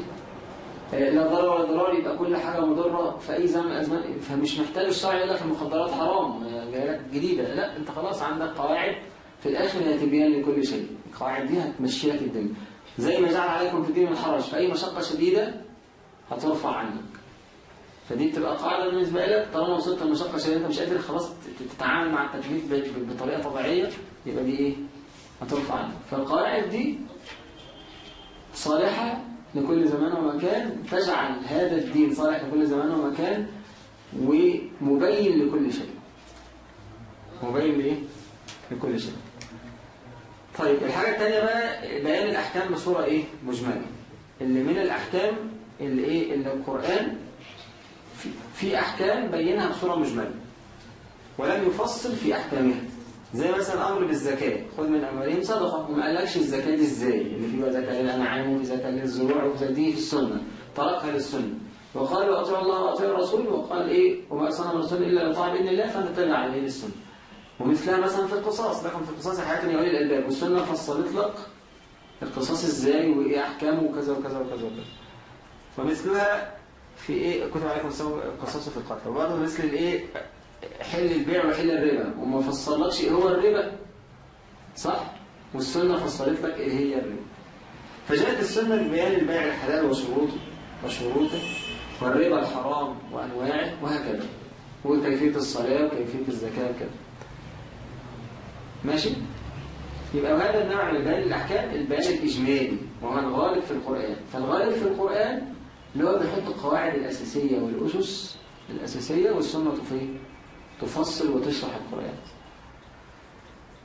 A: آه، لا ضرر ولا ضرار يبقى كل حاجة مضرة في أي زمن من الأزمان فمش محتاج الشرع يقول لك المخدرات حرام آه، جاية لك جديدة. لا أنت خلاص عندك قواعد في الآخر هي تبيان لكل شيء. القواعد دي هتمشي لك الدنيا. زي ما جعل عليكم في الدين من حرج أي مشقة شديدة هترفع عنك. فدي بتبقى قاعدة بالنسبة لك طالما وصلت لمشقة شديدة أنت مش قادر خلاص تتعامل مع ب- بطريقة طبيعية يبقى دي إيه؟ هترفع عنك فالقواعد دي صالحة لكل زمان ومكان تجعل هذا الدين صالح لكل زمان ومكان ومبين لكل شيء مبين لإيه؟ لكل شيء طيب الحاجة الثانية بقى بيان الأحكام بصورة إيه؟ مجملة اللي من الأحكام اللي إيه؟ اللي القرآن في, أحكام بينها بصورة مجملة. ولم يفصل في أحكامها. زي مثلا أمر بالزكاة. خذ من أموالهم صدقة. وما قالكش الزكاة إزاي؟ اللي فيه زكاة للأنعام وفي زكاة للزروع وفي زكاة دي في السنة تركها للسنة. وقال وأطيع الله وأطيع الرسول. وقال إيه؟ وما أرسلنا من رسول إلا لطاعة بإذن الله فأنت تتبع عليه للسنة. ومثلها مثلا في القصاص. لكن في القصاص حياة لأولي الألباب. والسنة فصلت لك القصاص إزاي وإيه أحكامه وكذا وكذا وكذا وكذا. ومثلها في إيه كتب عليكم القصاص في القتل. وبرضه مثل الإيه حل البيع وحل الربا. وما فصلكش إيه هو الربا. صح؟ والسنة فصلت لك إيه هي الربا. فجاءت السنة ببيان البيع الحلال وشروطه وشروطه والربا الحرام وأنواعه وهكذا. وكيفية الصلاة وكيفية الزكاة وكذا. ماشي؟ يبقى هذا النوع من بيان الأحكام البيان الإجمالي وهو الغالب في القرآن. فالغالب في القرآن اللي هو بيحط القواعد الأساسية والأسس الأساسية والسنة في تفصل وتشرح القرآن.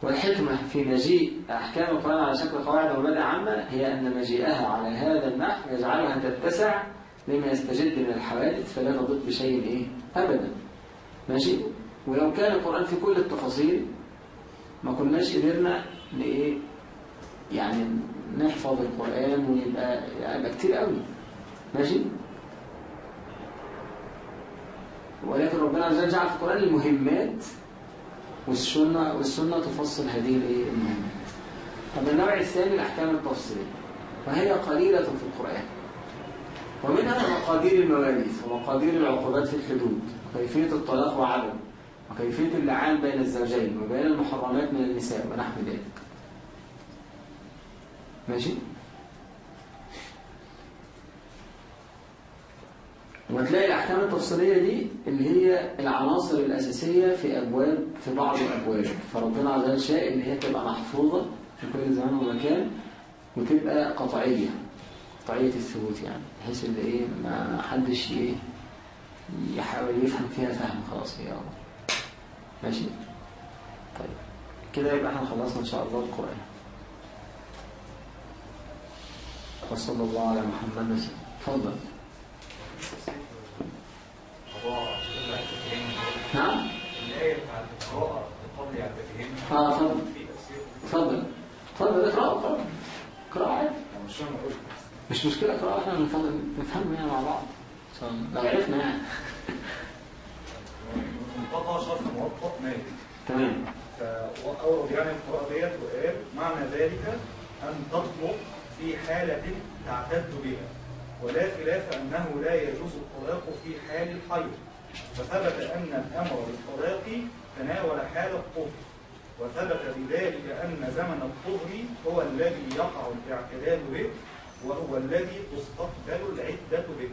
A: والحكمة في مجيء أحكام القرآن على شكل قواعد ومبادئ عامة هي أن مجيئها على هذا النحو يجعلها تتسع لما يستجد من الحوادث فلا تضيق بشيء إيه؟ أبدا. ماشي؟ ولو كان القرآن في كل التفاصيل ما كناش قدرنا لإيه يعني نحفظ القرآن ويبقى يبقى كتير قوي. ماشي؟ ولكن ربنا عز وجل جعل في القرآن المهمات والسنة والسنة تفصل هذه المهمات. طب النوع الثاني الأحكام التفصيلية. وهي قليلة في القرآن. ومنها مقادير المواريث ومقادير العقوبات في الحدود وكيفية الطلاق وعدم وكيفية اللعان بين الزوجين وبين المحرمات من النساء ونحو ذلك. ماشي؟ وتلاقي الأحكام التفصيلية دي اللي هي العناصر الأساسية في أبواب في بعض الأبواب. فربنا عز وجل شاء إن هي تبقى محفوظة في كل زمان ومكان وتبقى قطعية قطعية الثبوت يعني بحيث إن إيه ما حدش إيه يحاول يفهم فيها فهم خلاص هي ماشي؟ طيب كده يبقى إحنا خلصنا إن شاء الله القرآن. وصلى الله على محمد. وسلم نعم؟
F: الآية بتاعت القراءة قبل أن تفهمها
A: آه اتفضل اتفضل اتفضل اقرأ اقرأ اقرأ عادي.
B: مش
A: مشكلة اقرأ. إحنا بنفضل نفهم يعني مع بعض. لو عرفنا يعني.
F: منطقة شرح موطأ مالي
A: تمام.
F: فأورد يعني القراءة ديت وقال معنى ذلك أن تطلق في حالة تعتد بها. ولا خلاف أنه لا يجوز الطلاق في حال الحيض فثبت أن الأمر بالطلاق تناول حال الطهر وثبت بذلك أن زمن الطهر هو الذي يقع الاعتداد به وهو الذي تستقبل العدة به.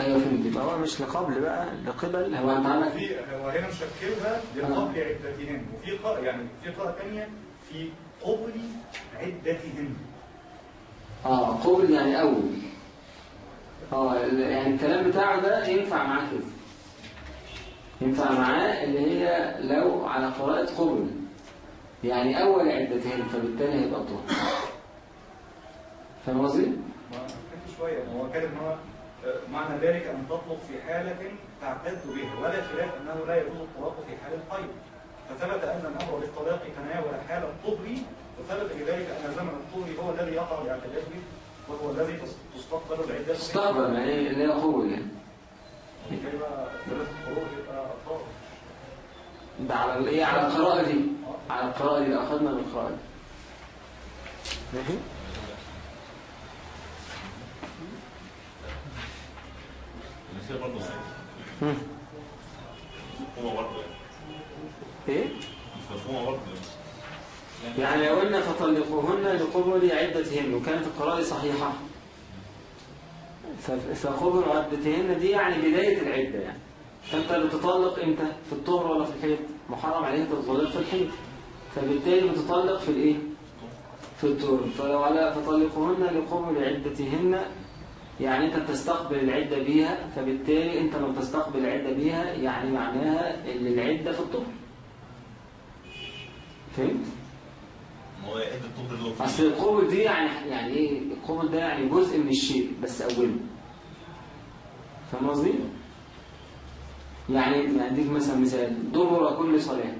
A: أيوه فهمت. هو مش لقبل بقى لقبل هو
F: في هو هنا مشكلها لقبل عدتهن وفي قراءة يعني في قراءة ثانية في قبل عدتهن
A: آه قبل يعني أول. آه يعني الكلام بتاعه ده ينفع معاه كده. ينفع معاه اللي هي لو على قراءة قبل. يعني أول عدتين فبالتالي هيبقى طهر فاهم قصدي؟
F: شوية. ما هو كان إن هو آه، معنى ذلك أن تطلق في حالة تعتد بها. ولا خلاف أنه لا يجوز الطلاق في حال الحيض فثبت أن الأمر بالطلاق تناول حال الطهري وثبت بذلك أن زمن الطهري هو الذي يقع باعتداده وهو الذي تستقبل العدة
A: تستقبل يعني إن هي يعني
F: يبقى
A: ده على إيه على القراءة دي. على القراءة دي أخذنا من القراءة دي. ماشي.
E: برضه هو برضه. إيه مفهومه برضه يعني
A: لو قلنا فطلقوهن لقبل عدتهن وكانت القراءة صحيحة فقبل عدتهن دي يعني بداية العدة يعني فأنت بتطلق إمتى؟ في الطهر ولا في الحيض؟ محرم عليك تطلق في الحيض فبالتالي بتطلق في الإيه؟ في الطهر فلو على فطلقوهن لقبل عدتهن يعني أنت بتستقبل العدة بيها فبالتالي أنت لما بتستقبل العدة بيها يعني معناها إن العدة في الطهر فهمت؟
E: ما هو عده الطهر اللي هو فيه.
A: أصل القبل دي يعني يعني إيه؟ القبل ده يعني جزء من الشيء بس اوله فاهم قصدي؟ يعني أديك مثلا مثال. دبر كل صلاة.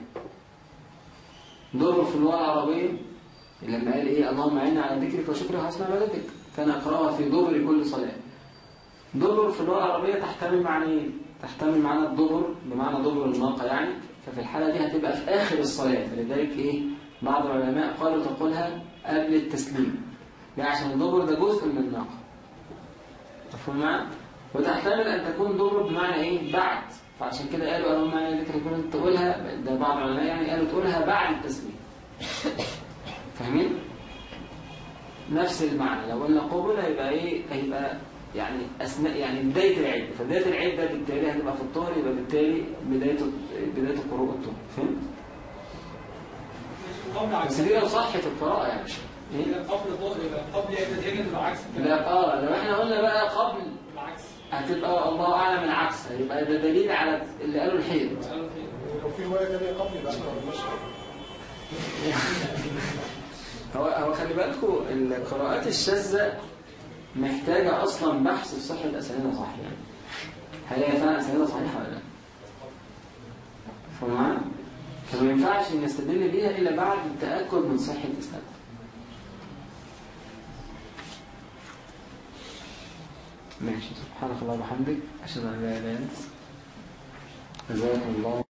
A: دبر في اللغة العربية. لما قال إيه؟ اللهم اعنا على ذكرك وشكرك وحسن عبادتك. كان أقرأها في دبر كل صلاة. دبر في اللغة العربية تحتمل معنى إيه؟ تحتمل معنى الدبر بمعنى دبر الناقة يعني. ففي الحالة دي هتبقى في آخر الصلاة. فلذلك إيه؟ بعض العلماء قالوا تقولها قبل التسليم. ليه عشان الدبر ده جزء من الناقه مفهوم معنا وتحتمل أن تكون دبر بمعنى إيه؟ بعد. فعشان كده قالوا اللهم اعنا ذكرك كنت تقولها ده بعض العلماء يعني قالوا تقولها بعد التسليم. فاهمين؟ نفس المعنى. لو قلنا قبل هيبقى إيه؟ هيبقى يعني اثناء يعني بداية العده فبداية العده بالتالي هتبقى في الطهر يبقى بالتالي بداية بداية قروء الطهر فهمت؟
J: قبل
A: بس
J: عكس
A: دي لو صحت القراءة يعني. إيه؟
J: قبل ظهر يبقى قبل عدة هنا تبقى عكس
A: لا آه لو إحنا قلنا بقى قبل
J: العكس.
A: هتبقى الله أعلم العكس. هيبقى ده دليل على اللي قالوا الحيض.
B: لو في روايه ثانية قبل يبقى إحنا ما قلناش
A: هو هو خلي بالكم القراءات الشاذة محتاجة أصلا بحث في صحة أسانيدها صح يعني هل هي فعلا أسانيدها صحيحة ولا لا؟ فما ينفعش نستدل بيها إلا بعد التأكد من صحة إسنادها ماشي. سبحانك اللهم وبحمدك أشهد أن لا إله إلا أنت. جزاكم الله